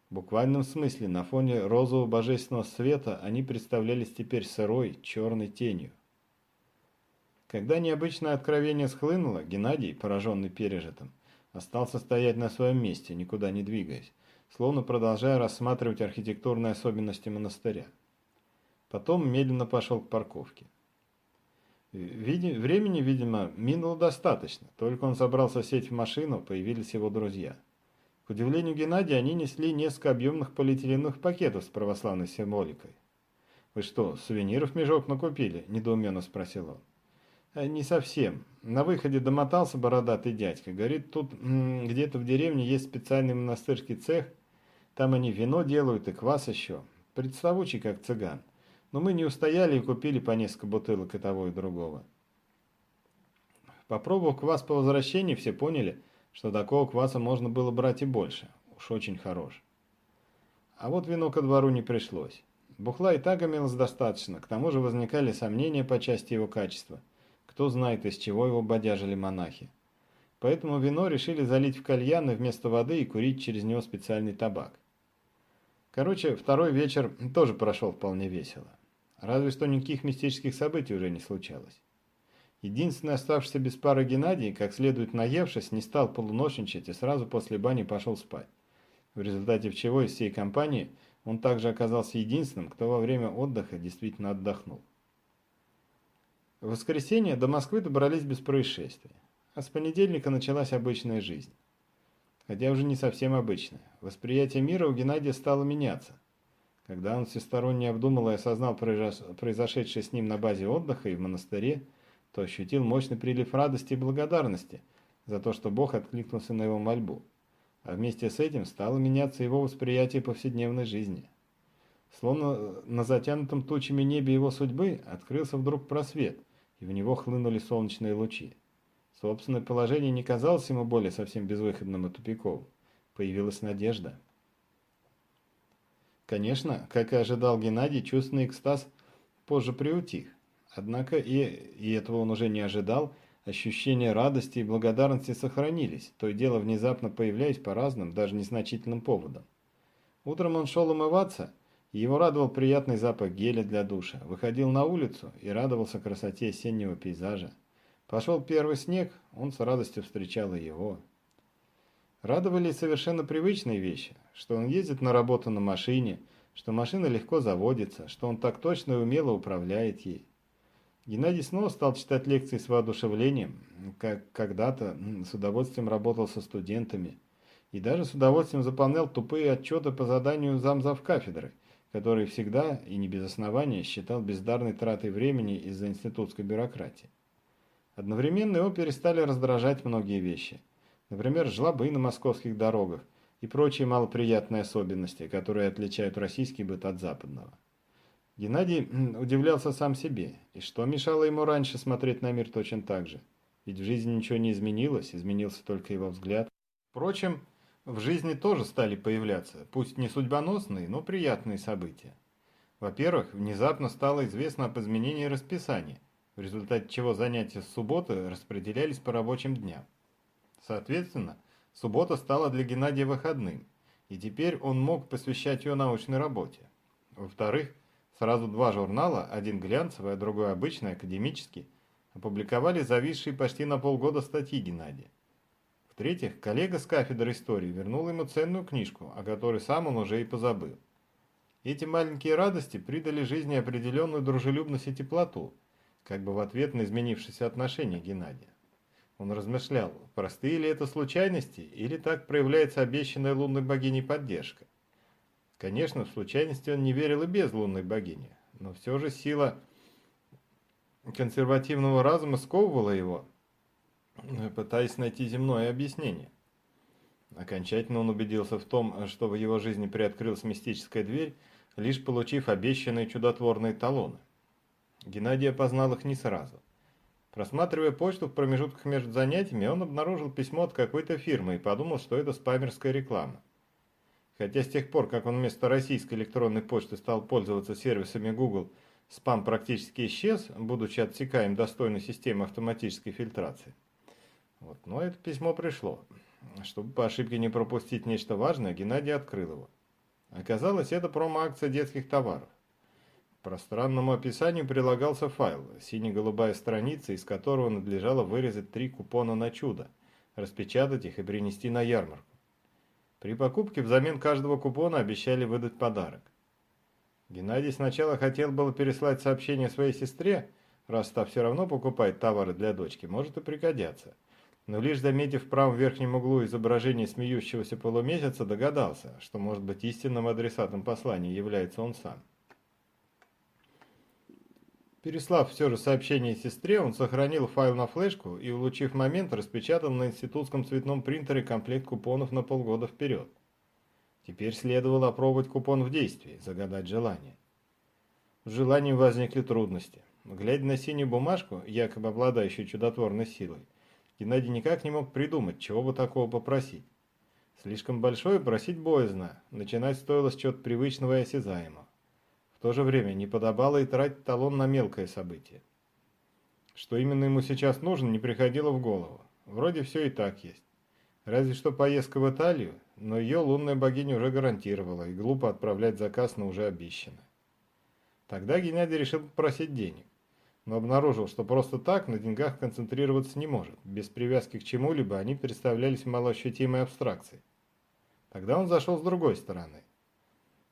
Буквальном смысле, на фоне розового божественного света они представлялись теперь сырой, черной тенью. Когда необычное откровение схлынуло, Геннадий, пораженный пережитым, остался стоять на своем месте, никуда не двигаясь словно продолжая рассматривать архитектурные особенности монастыря. Потом медленно пошел к парковке. Види, времени, видимо, минуло достаточно. Только он собрался сесть в машину, появились его друзья. К удивлению Геннадия, они несли несколько объемных полиэтиленовых пакетов с православной символикой. «Вы что, сувениров мешок накупили?» – недоуменно спросил он. «Э, «Не совсем. На выходе домотался бородатый дядька. Говорит, тут где-то в деревне есть специальный монастырский цех, там они вино делают и квас еще. Представучий, как цыган. Но мы не устояли и купили по несколько бутылок и того, и другого. Попробовав квас по возвращении, все поняли, что такого кваса можно было брать и больше. Уж очень хорош. А вот вино ко двору не пришлось. Бухла и так имелось достаточно, к тому же возникали сомнения по части его качества. Кто знает, из чего его бодяжили монахи. Поэтому вино решили залить в кальян и вместо воды и курить через него специальный табак. Короче, второй вечер тоже прошел вполне весело. Разве что никаких мистических событий уже не случалось. Единственный оставшийся без пары Геннадий, как следует наевшись, не стал полуношничать и сразу после бани пошел спать. В результате чего из всей компании он также оказался единственным, кто во время отдыха действительно отдохнул. В воскресенье до Москвы добрались без происшествий, а с понедельника началась обычная жизнь хотя уже не совсем обычное. Восприятие мира у Геннадия стало меняться. Когда он всесторонне обдумал и осознал произошедшее с ним на базе отдыха и в монастыре, то ощутил мощный прилив радости и благодарности за то, что Бог откликнулся на его мольбу. А вместе с этим стало меняться его восприятие повседневной жизни. Словно на затянутом тучами небе его судьбы открылся вдруг просвет, и в него хлынули солнечные лучи. Собственное положение не казалось ему более совсем безвыходным и тупиковым. Появилась надежда. Конечно, как и ожидал Геннадий, чувственный экстаз позже приутих. Однако и, и этого он уже не ожидал, ощущения радости и благодарности сохранились, то и дело внезапно появляясь по разным, даже незначительным поводам. Утром он шел умываться, и его радовал приятный запах геля для душа, выходил на улицу и радовался красоте осеннего пейзажа. Пошел первый снег, он с радостью встречал его. Радовали совершенно привычные вещи, что он ездит на работу на машине, что машина легко заводится, что он так точно и умело управляет ей. Геннадий снова стал читать лекции с воодушевлением, как когда-то с удовольствием работал со студентами, и даже с удовольствием заполнял тупые отчеты по заданию замзав кафедры, который всегда и не без основания считал бездарной тратой времени из-за институтской бюрократии. Одновременно его перестали раздражать многие вещи. Например, жлобы на московских дорогах и прочие малоприятные особенности, которые отличают российский быт от западного. Геннадий удивлялся сам себе, и что мешало ему раньше смотреть на мир точно так же? Ведь в жизни ничего не изменилось, изменился только его взгляд. Впрочем, в жизни тоже стали появляться, пусть не судьбоносные, но приятные события. Во-первых, внезапно стало известно об изменении расписания, в результате чего занятия с субботы распределялись по рабочим дням. Соответственно, суббота стала для Геннадия выходным, и теперь он мог посвящать ее научной работе. Во-вторых, сразу два журнала, один глянцевый, а другой обычный, академический, опубликовали зависшие почти на полгода статьи Геннадия. В-третьих, коллега с кафедры истории вернул ему ценную книжку, о которой сам он уже и позабыл. Эти маленькие радости придали жизни определенную дружелюбность и теплоту, как бы в ответ на изменившиеся отношения Геннадия. Он размышлял, простые ли это случайности, или так проявляется обещанная лунной богиней поддержка. Конечно, в случайности он не верил и без лунной богини, но все же сила консервативного разума сковывала его, пытаясь найти земное объяснение. Окончательно он убедился в том, что в его жизни приоткрылась мистическая дверь, лишь получив обещанные чудотворные талоны. Геннадий опознал их не сразу. Просматривая почту в промежутках между занятиями, он обнаружил письмо от какой-то фирмы и подумал, что это спамерская реклама. Хотя с тех пор, как он вместо российской электронной почты стал пользоваться сервисами Google, спам практически исчез, будучи отсекаем достойной системы автоматической фильтрации. Вот. Но это письмо пришло. Чтобы по ошибке не пропустить нечто важное, Геннадий открыл его. Оказалось, это промо-акция детских товаров. К пространному описанию прилагался файл, сине-голубая страница, из которого надлежало вырезать три купона на чудо, распечатать их и принести на ярмарку. При покупке взамен каждого купона обещали выдать подарок. Геннадий сначала хотел было переслать сообщение своей сестре, раз та все равно покупает товары для дочки, может и пригодятся но лишь заметив в правом верхнем углу изображение смеющегося полумесяца, догадался, что, может быть, истинным адресатом послания является он сам. Переслав все же сообщение сестре, он сохранил файл на флешку и, улучив момент, распечатал на институтском цветном принтере комплект купонов на полгода вперед. Теперь следовало опробовать купон в действии, загадать желание. В желании возникли трудности. Глядя на синюю бумажку, якобы обладающую чудотворной силой, Геннадий никак не мог придумать, чего бы такого попросить. Слишком большое просить боязно, начинать стоило с чего-то привычного и осязаемого. То же время не подобало и тратить талон на мелкое событие. Что именно ему сейчас нужно, не приходило в голову. Вроде все и так есть. Разве что поездка в Италию, но ее лунная богиня уже гарантировала, и глупо отправлять заказ на уже обещанное. Тогда Геннадий решил попросить денег но обнаружил, что просто так на деньгах концентрироваться не может. Без привязки к чему-либо они представлялись малоощутимой абстракцией. Тогда он зашел с другой стороны.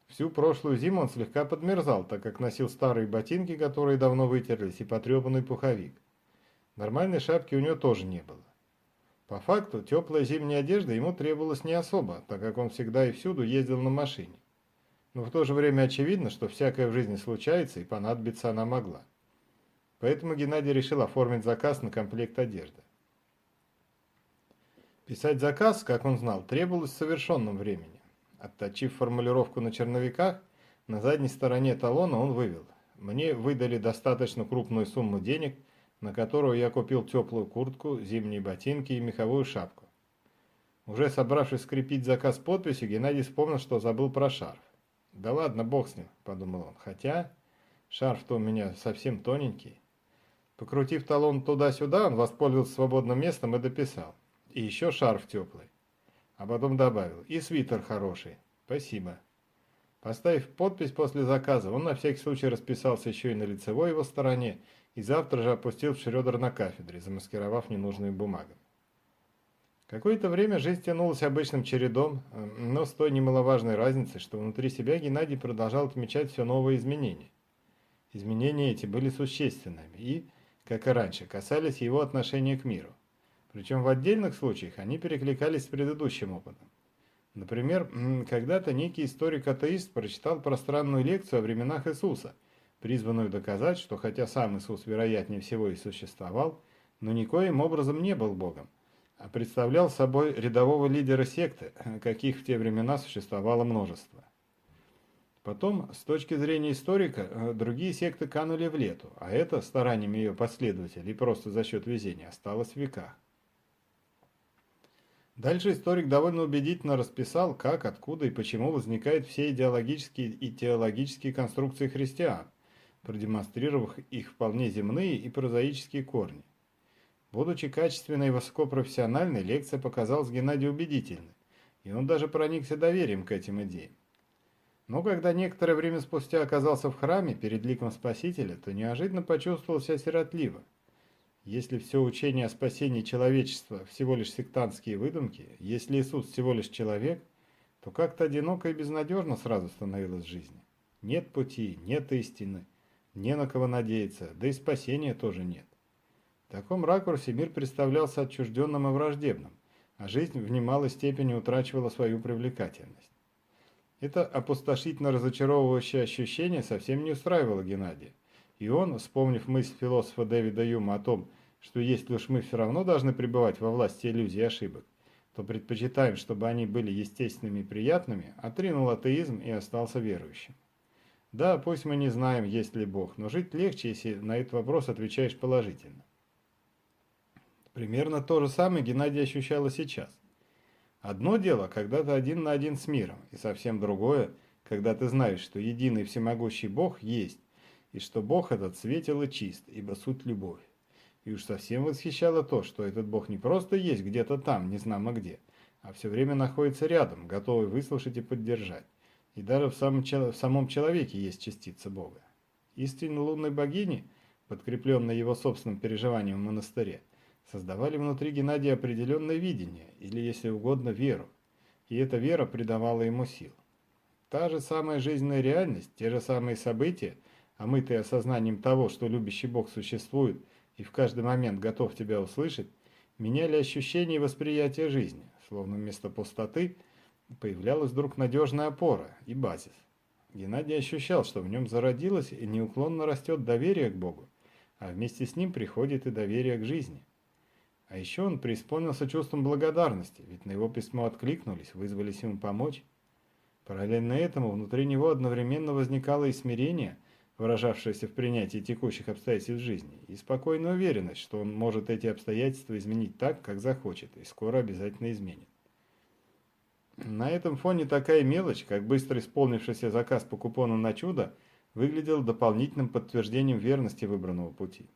Всю прошлую зиму он слегка подмерзал, так как носил старые ботинки, которые давно вытерлись, и потрепанный пуховик. Нормальной шапки у него тоже не было. По факту, теплая зимняя одежда ему требовалась не особо, так как он всегда и всюду ездил на машине. Но в то же время очевидно, что всякое в жизни случается, и понадобиться она могла. Поэтому Геннадий решил оформить заказ на комплект одежды. Писать заказ, как он знал, требовалось в совершенном времени. Отточив формулировку на черновиках, на задней стороне талона он вывел. Мне выдали достаточно крупную сумму денег, на которую я купил теплую куртку, зимние ботинки и меховую шапку. Уже собравшись скрепить заказ подписью, Геннадий вспомнил, что забыл про шарф. «Да ладно, бог с ним», — подумал он, — «хотя шарф-то у меня совсем тоненький». Покрутив талон туда-сюда, он воспользовался свободным местом и дописал. И еще шарф теплый. А потом добавил. И свитер хороший. Спасибо. Поставив подпись после заказа, он на всякий случай расписался еще и на лицевой его стороне и завтра же опустил в Шрёдер на кафедре, замаскировав ненужными бумагами. Какое-то время жизнь тянулась обычным чередом, но с той немаловажной разницей, что внутри себя Геннадий продолжал отмечать все новые изменения. Изменения эти были существенными и, как и раньше, касались его отношения к миру. Причем в отдельных случаях они перекликались с предыдущим опытом. Например, когда-то некий историк-атеист прочитал пространную лекцию о временах Иисуса, призванную доказать, что хотя сам Иисус вероятнее всего и существовал, но никоим образом не был Богом, а представлял собой рядового лидера секты, каких в те времена существовало множество. Потом, с точки зрения историка, э, другие секты канули в лету, а это, стараниями ее последователей, просто за счет везения, осталось в веках. Дальше историк довольно убедительно расписал, как, откуда и почему возникают все идеологические и теологические конструкции христиан, продемонстрировав их вполне земные и прозаические корни. Будучи качественной и высокопрофессиональной, лекция показалась Геннадию убедительной, и он даже проникся доверием к этим идеям. Но когда некоторое время спустя оказался в храме перед ликом Спасителя, то неожиданно почувствовал себя сиротливо – если все учение о спасении человечества всего лишь сектантские выдумки, если Иисус всего лишь человек, то как-то одиноко и безнадежно сразу становилось в жизни. Нет пути, нет истины, не на кого надеяться, да и спасения тоже нет. В таком ракурсе мир представлялся отчужденным и враждебным, а жизнь в немалой степени утрачивала свою привлекательность. Это опустошительно разочаровывающее ощущение совсем не устраивало Геннадия, и он, вспомнив мысль философа Дэвида Юма о том, что если уж мы все равно должны пребывать во власти иллюзий и ошибок, то предпочитаем, чтобы они были естественными и приятными, отринул атеизм и остался верующим. Да, пусть мы не знаем, есть ли Бог, но жить легче, если на этот вопрос отвечаешь положительно. Примерно то же самое Геннадий ощущал и сейчас. Одно дело, когда ты один на один с миром, и совсем другое, когда ты знаешь, что единый всемогущий Бог есть, и что Бог этот светел и чист, ибо суть любовь. И уж совсем восхищало то, что этот Бог не просто есть где-то там, не знамо где, а все время находится рядом, готовый выслушать и поддержать. И даже в самом, в самом человеке есть частица Бога. Истинно лунной богини, подкрепленной его собственным переживанием в монастыре, создавали внутри Геннадия определенное видение, или, если угодно, веру. И эта вера придавала ему сил. Та же самая жизненная реальность, те же самые события, омытые осознанием того, что любящий Бог существует – и в каждый момент готов тебя услышать, меняли ощущение и восприятие жизни, словно вместо пустоты появлялась вдруг надежная опора и базис. Геннадий ощущал, что в нем зародилось и неуклонно растет доверие к Богу, а вместе с ним приходит и доверие к жизни. А еще он преисполнился чувством благодарности, ведь на его письмо откликнулись, вызвались ему помочь. Параллельно этому внутри него одновременно возникало и смирение – выражавшаяся в принятии текущих обстоятельств жизни, и спокойная уверенность, что он может эти обстоятельства изменить так, как захочет, и скоро обязательно изменит. На этом фоне такая мелочь, как быстро исполнившийся заказ по купону на чудо, выглядел дополнительным подтверждением верности выбранного пути.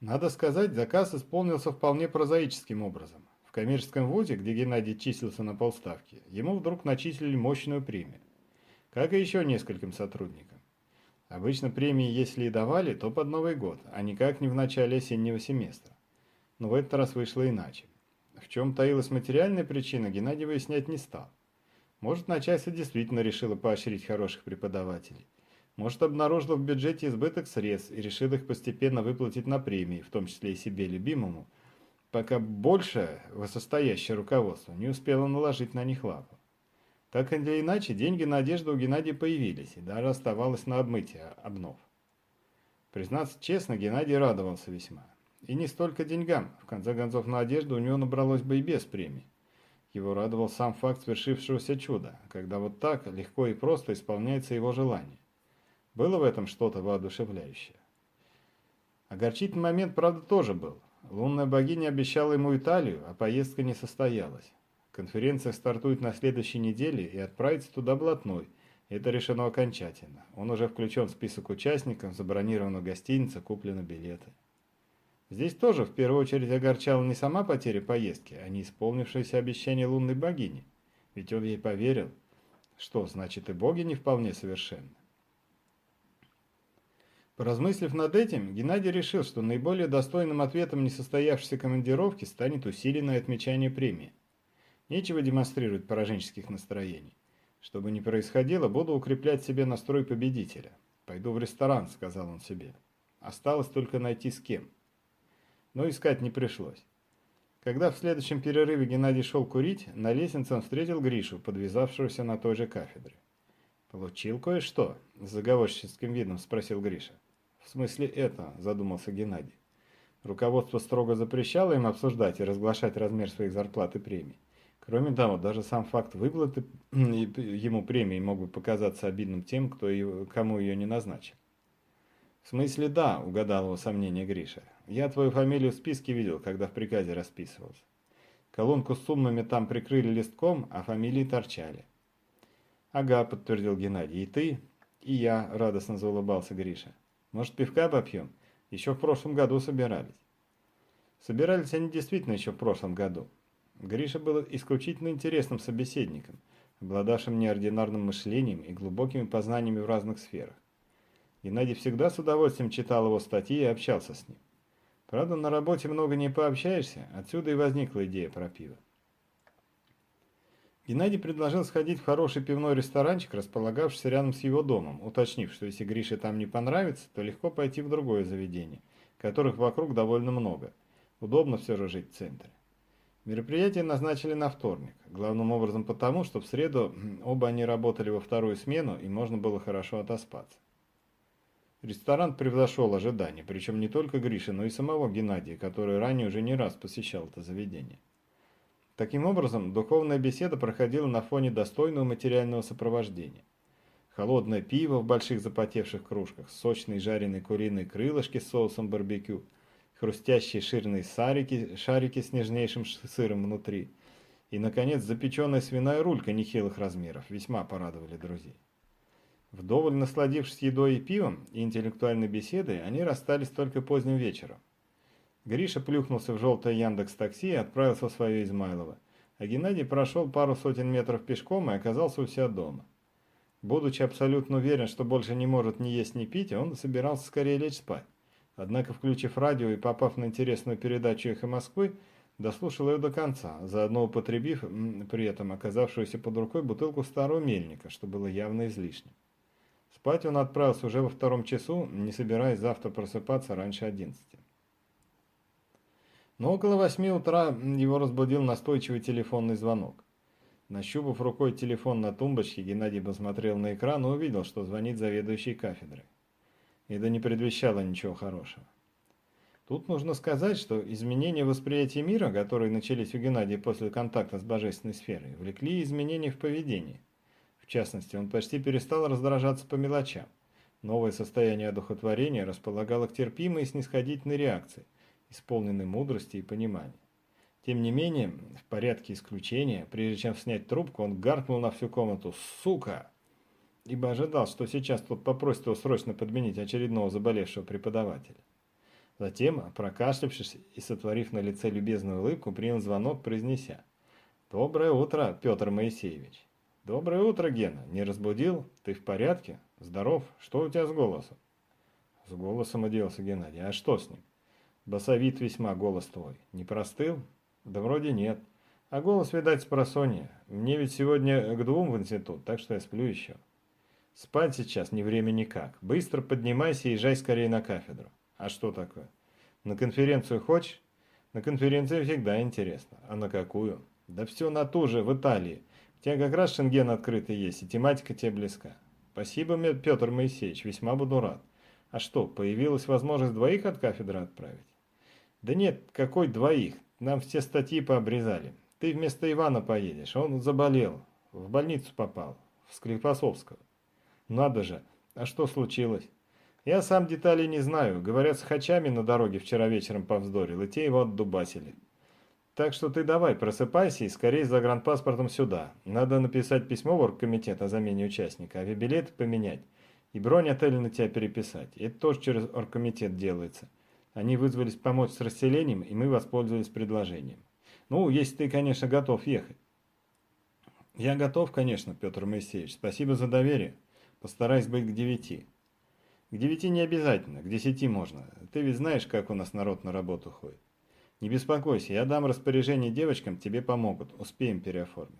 Надо сказать, заказ исполнился вполне прозаическим образом. В коммерческом вузе, где Геннадий числился на полставки, ему вдруг начислили мощную премию как и еще нескольким сотрудникам. Обычно премии, если и давали, то под Новый год, а никак не в начале осеннего семестра. Но в этот раз вышло иначе. В чем таилась материальная причина, Геннадий выяснять не стал. Может, начальство действительно решило поощрить хороших преподавателей. Может, обнаружило в бюджете избыток средств и решило их постепенно выплатить на премии, в том числе и себе любимому, пока больше высостоящее руководство не успело наложить на них лапу. Так или иначе, деньги на одежду у Геннадия появились, и даже оставалось на обмытие обнов. Признаться честно, Геннадий радовался весьма. И не столько деньгам, в конце концов на одежду у него набралось бы и без премии. Его радовал сам факт свершившегося чуда, когда вот так легко и просто исполняется его желание. Было в этом что-то воодушевляющее. Огорчительный момент, правда, тоже был. Лунная богиня обещала ему Италию, а поездка не состоялась. Конференция стартует на следующей неделе и отправится туда блатной. Это решено окончательно. Он уже включен в список участников, забронирована гостиница, куплены билеты. Здесь тоже в первую очередь огорчала не сама потеря поездки, а не исполнившееся обещание лунной богини. Ведь он ей поверил. Что, значит и боги не вполне совершенны? Поразмыслив над этим, Геннадий решил, что наиболее достойным ответом несостоявшейся командировки станет усиленное отмечание премии. Нечего демонстрировать пораженческих настроений. Что бы ни происходило, буду укреплять себе настрой победителя. «Пойду в ресторан», — сказал он себе. Осталось только найти с кем. Но искать не пришлось. Когда в следующем перерыве Геннадий шел курить, на лестнице он встретил Гришу, подвязавшегося на той же кафедре. «Получил кое-что?» – с заговорческим видом спросил Гриша. «В смысле это?» – задумался Геннадий. Руководство строго запрещало им обсуждать и разглашать размер своих зарплат и премий. Кроме того, даже сам факт выплаты ему премии мог бы показаться обидным тем, кто ее, кому ее не назначил. «В смысле да», – угадал его сомнение Гриша. «Я твою фамилию в списке видел, когда в приказе расписывался. Колонку с суммами там прикрыли листком, а фамилии торчали». «Ага», – подтвердил Геннадий. «И ты?» «И я», – радостно заулыбался Гриша. «Может, пивка попьем? Еще в прошлом году собирались». Собирались они действительно еще в прошлом году. Гриша был исключительно интересным собеседником, обладавшим неординарным мышлением и глубокими познаниями в разных сферах. Геннадий всегда с удовольствием читал его статьи и общался с ним. Правда, на работе много не пообщаешься, отсюда и возникла идея про пиво. Геннадий предложил сходить в хороший пивной ресторанчик, располагавшийся рядом с его домом, уточнив, что если Грише там не понравится, то легко пойти в другое заведение, которых вокруг довольно много. Удобно все же жить в центре. Мероприятие назначили на вторник, главным образом потому, что в среду оба они работали во вторую смену и можно было хорошо отоспаться. Ресторан превзошел ожидания, причем не только Гриши, но и самого Геннадия, который ранее уже не раз посещал это заведение. Таким образом, духовная беседа проходила на фоне достойного материального сопровождения. Холодное пиво в больших запотевших кружках, сочные жареные куриные крылышки с соусом барбекю, хрустящие ширные сарики, шарики с нежнейшим сыром внутри и, наконец, запеченная свиная рулька нехилых размеров весьма порадовали друзей. Вдоволь насладившись едой и пивом и интеллектуальной беседой, они расстались только поздним вечером. Гриша плюхнулся в желтое Яндекс такси и отправился в свое Измайлово, а Геннадий прошел пару сотен метров пешком и оказался у себя дома. Будучи абсолютно уверен, что больше не может ни есть, ни пить, он собирался скорее лечь спать. Однако, включив радио и попав на интересную передачу «Эхо Москвы», дослушал ее до конца, заодно употребив при этом оказавшуюся под рукой бутылку старого мельника, что было явно излишним. Спать он отправился уже во втором часу, не собираясь завтра просыпаться раньше одиннадцати. Но около восьми утра его разбудил настойчивый телефонный звонок. Нащупав рукой телефон на тумбочке, Геннадий посмотрел на экран и увидел, что звонит заведующий кафедрой. Это не предвещало ничего хорошего. Тут нужно сказать, что изменения восприятия мира, которые начались у Геннадия после контакта с божественной сферой, влекли изменения в поведении. В частности, он почти перестал раздражаться по мелочам. Новое состояние одухотворения располагало к терпимой и снисходительной реакции, исполненной мудрости и понимания. Тем не менее, в порядке исключения, прежде чем снять трубку, он гаркнул на всю комнату «Сука!», ибо ожидал, что сейчас тот попросит его срочно подменить очередного заболевшего преподавателя. Затем, прокашлявшись и сотворив на лице любезную улыбку, принял звонок, произнеся «Доброе утро, Петр Моисеевич». «Доброе утро, Гена. Не разбудил? Ты в порядке? Здоров? Что у тебя с голосом?» С голосом оделся Геннадий. «А что с ним?» «Басовит весьма голос твой. Не простыл?» «Да вроде нет. А голос, видать, с просонья. Мне ведь сегодня к двум в институт, так что я сплю еще». «Спать сейчас не время никак. Быстро поднимайся и езжай скорее на кафедру». «А что такое?» «На конференцию хочешь?» «На конференции всегда интересно. А на какую?» «Да все на ту же, в Италии. У тебя как раз шенген открытый есть, и тематика тебе близка. Спасибо, Петр Моисеевич, весьма буду рад. А что, появилась возможность двоих от кафедры отправить? Да нет, какой двоих? Нам все статьи пообрезали. Ты вместо Ивана поедешь, он заболел, в больницу попал, в Склифосовского. Надо же, а что случилось? Я сам деталей не знаю, говорят, с хачами на дороге вчера вечером повздорил, и те его отдубасили. Так что ты давай, просыпайся и скорее за загранпаспортом сюда. Надо написать письмо в оргкомитет о замене участника, авиабилеты поменять и бронь отеля на тебя переписать. Это тоже через оргкомитет делается. Они вызвались помочь с расселением, и мы воспользовались предложением. Ну, если ты, конечно, готов ехать. Я готов, конечно, Петр Моисеевич. Спасибо за доверие. Постараюсь быть к девяти. К девяти не обязательно, к десяти можно. Ты ведь знаешь, как у нас народ на работу ходит. Не беспокойся, я дам распоряжение девочкам, тебе помогут, успеем переоформить.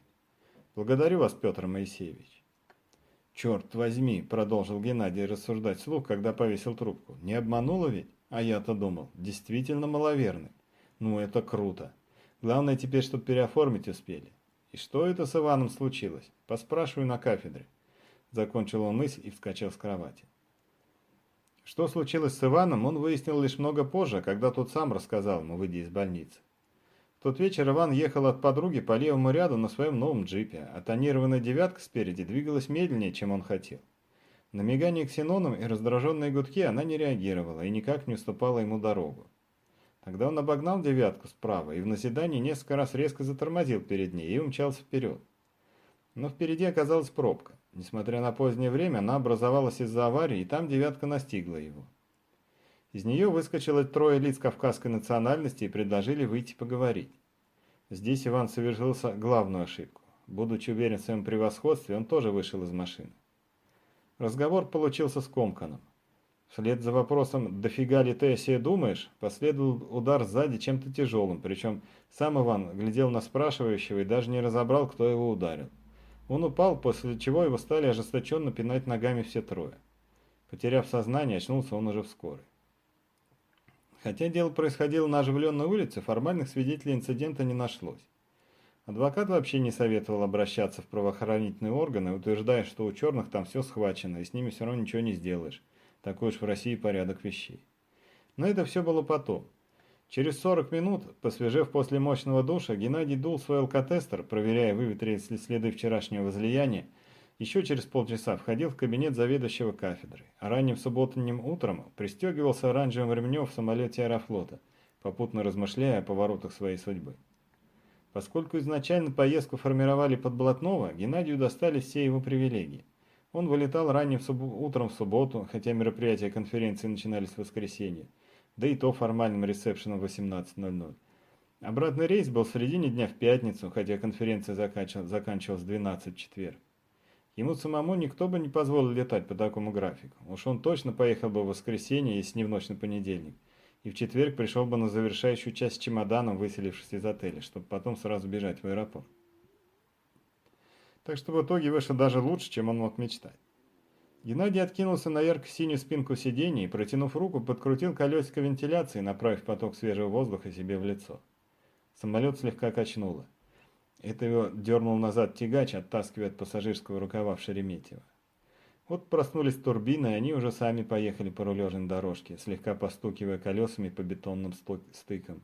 Благодарю вас, Петр Моисеевич. Черт возьми, продолжил Геннадий рассуждать вслух, когда повесил трубку. Не обманула ведь? А я-то думал, действительно маловерный. Ну это круто. Главное теперь, чтобы переоформить успели. И что это с Иваном случилось? Поспрашиваю на кафедре. Закончил он мысль и вскочил с кровати. Что случилось с Иваном, он выяснил лишь много позже, когда тот сам рассказал ему, выйдя из больницы. В тот вечер Иван ехал от подруги по левому ряду на своем новом джипе, а тонированная девятка спереди двигалась медленнее, чем он хотел. На мигание ксеноном и раздраженные гудки она не реагировала и никак не уступала ему дорогу. Тогда он обогнал девятку справа и в наседании несколько раз резко затормозил перед ней и умчался вперед. Но впереди оказалась пробка. Несмотря на позднее время, она образовалась из-за аварии, и там девятка настигла его. Из нее выскочило трое лиц кавказской национальности и предложили выйти поговорить. Здесь Иван совершил главную ошибку. Будучи уверен в своем превосходстве, он тоже вышел из машины. Разговор получился скомканным. Вслед за вопросом «дофига ли ты о себе думаешь?» последовал удар сзади чем-то тяжелым, причем сам Иван глядел на спрашивающего и даже не разобрал, кто его ударил. Он упал, после чего его стали ожесточенно пинать ногами все трое. Потеряв сознание, очнулся он уже в скорой. Хотя дело происходило на оживленной улице, формальных свидетелей инцидента не нашлось. Адвокат вообще не советовал обращаться в правоохранительные органы, утверждая, что у черных там все схвачено, и с ними все равно ничего не сделаешь. Такой уж в России порядок вещей. Но это все было потом. Через 40 минут, посвежев после мощного душа, Геннадий дул свой алкотестер, проверяя, выветрились ли следы вчерашнего возлияния, еще через полчаса входил в кабинет заведующего кафедрой, а ранним субботним утром пристегивался оранжевым ремнем в самолете аэрофлота, попутно размышляя о поворотах своей судьбы. Поскольку изначально поездку формировали под Блатного, Геннадию достались все его привилегии. Он вылетал ранним суб... утром в субботу, хотя мероприятия конференции начинались в воскресенье, да и то формальным ресепшеном в 18.00. Обратный рейс был в середине дня в пятницу, хотя конференция заканчивалась в 12 в четверг. Ему самому никто бы не позволил летать по такому графику. Уж он точно поехал бы в воскресенье, если не в ночь на понедельник и в четверг пришел бы на завершающую часть с чемоданом, выселившись из отеля, чтобы потом сразу бежать в аэропорт. Так что в итоге вышло даже лучше, чем он мог мечтать. Геннадий откинулся на ярко-синюю спинку сиденья и, протянув руку, подкрутил колесико вентиляции, направив поток свежего воздуха себе в лицо. Самолет слегка качнуло. Это его дернул назад тягач, оттаскивая от пассажирского рукава в Шереметьево. Вот проснулись турбины, и они уже сами поехали по рулежной дорожке, слегка постукивая колесами по бетонным стыкам.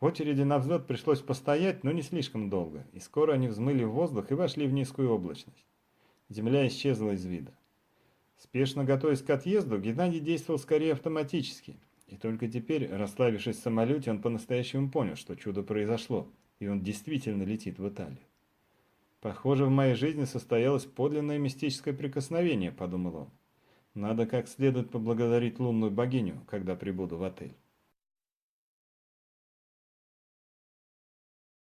В очереди на взлет пришлось постоять, но не слишком долго, и скоро они взмыли в воздух и вошли в низкую облачность. Земля исчезла из вида. Спешно готовясь к отъезду, Геннадий действовал скорее автоматически, и только теперь, расслабившись в самолете, он по-настоящему понял, что чудо произошло, и он действительно летит в Италию. Похоже, в моей жизни состоялось подлинное мистическое прикосновение, подумал он. Надо как следует поблагодарить лунную богиню, когда прибуду в отель.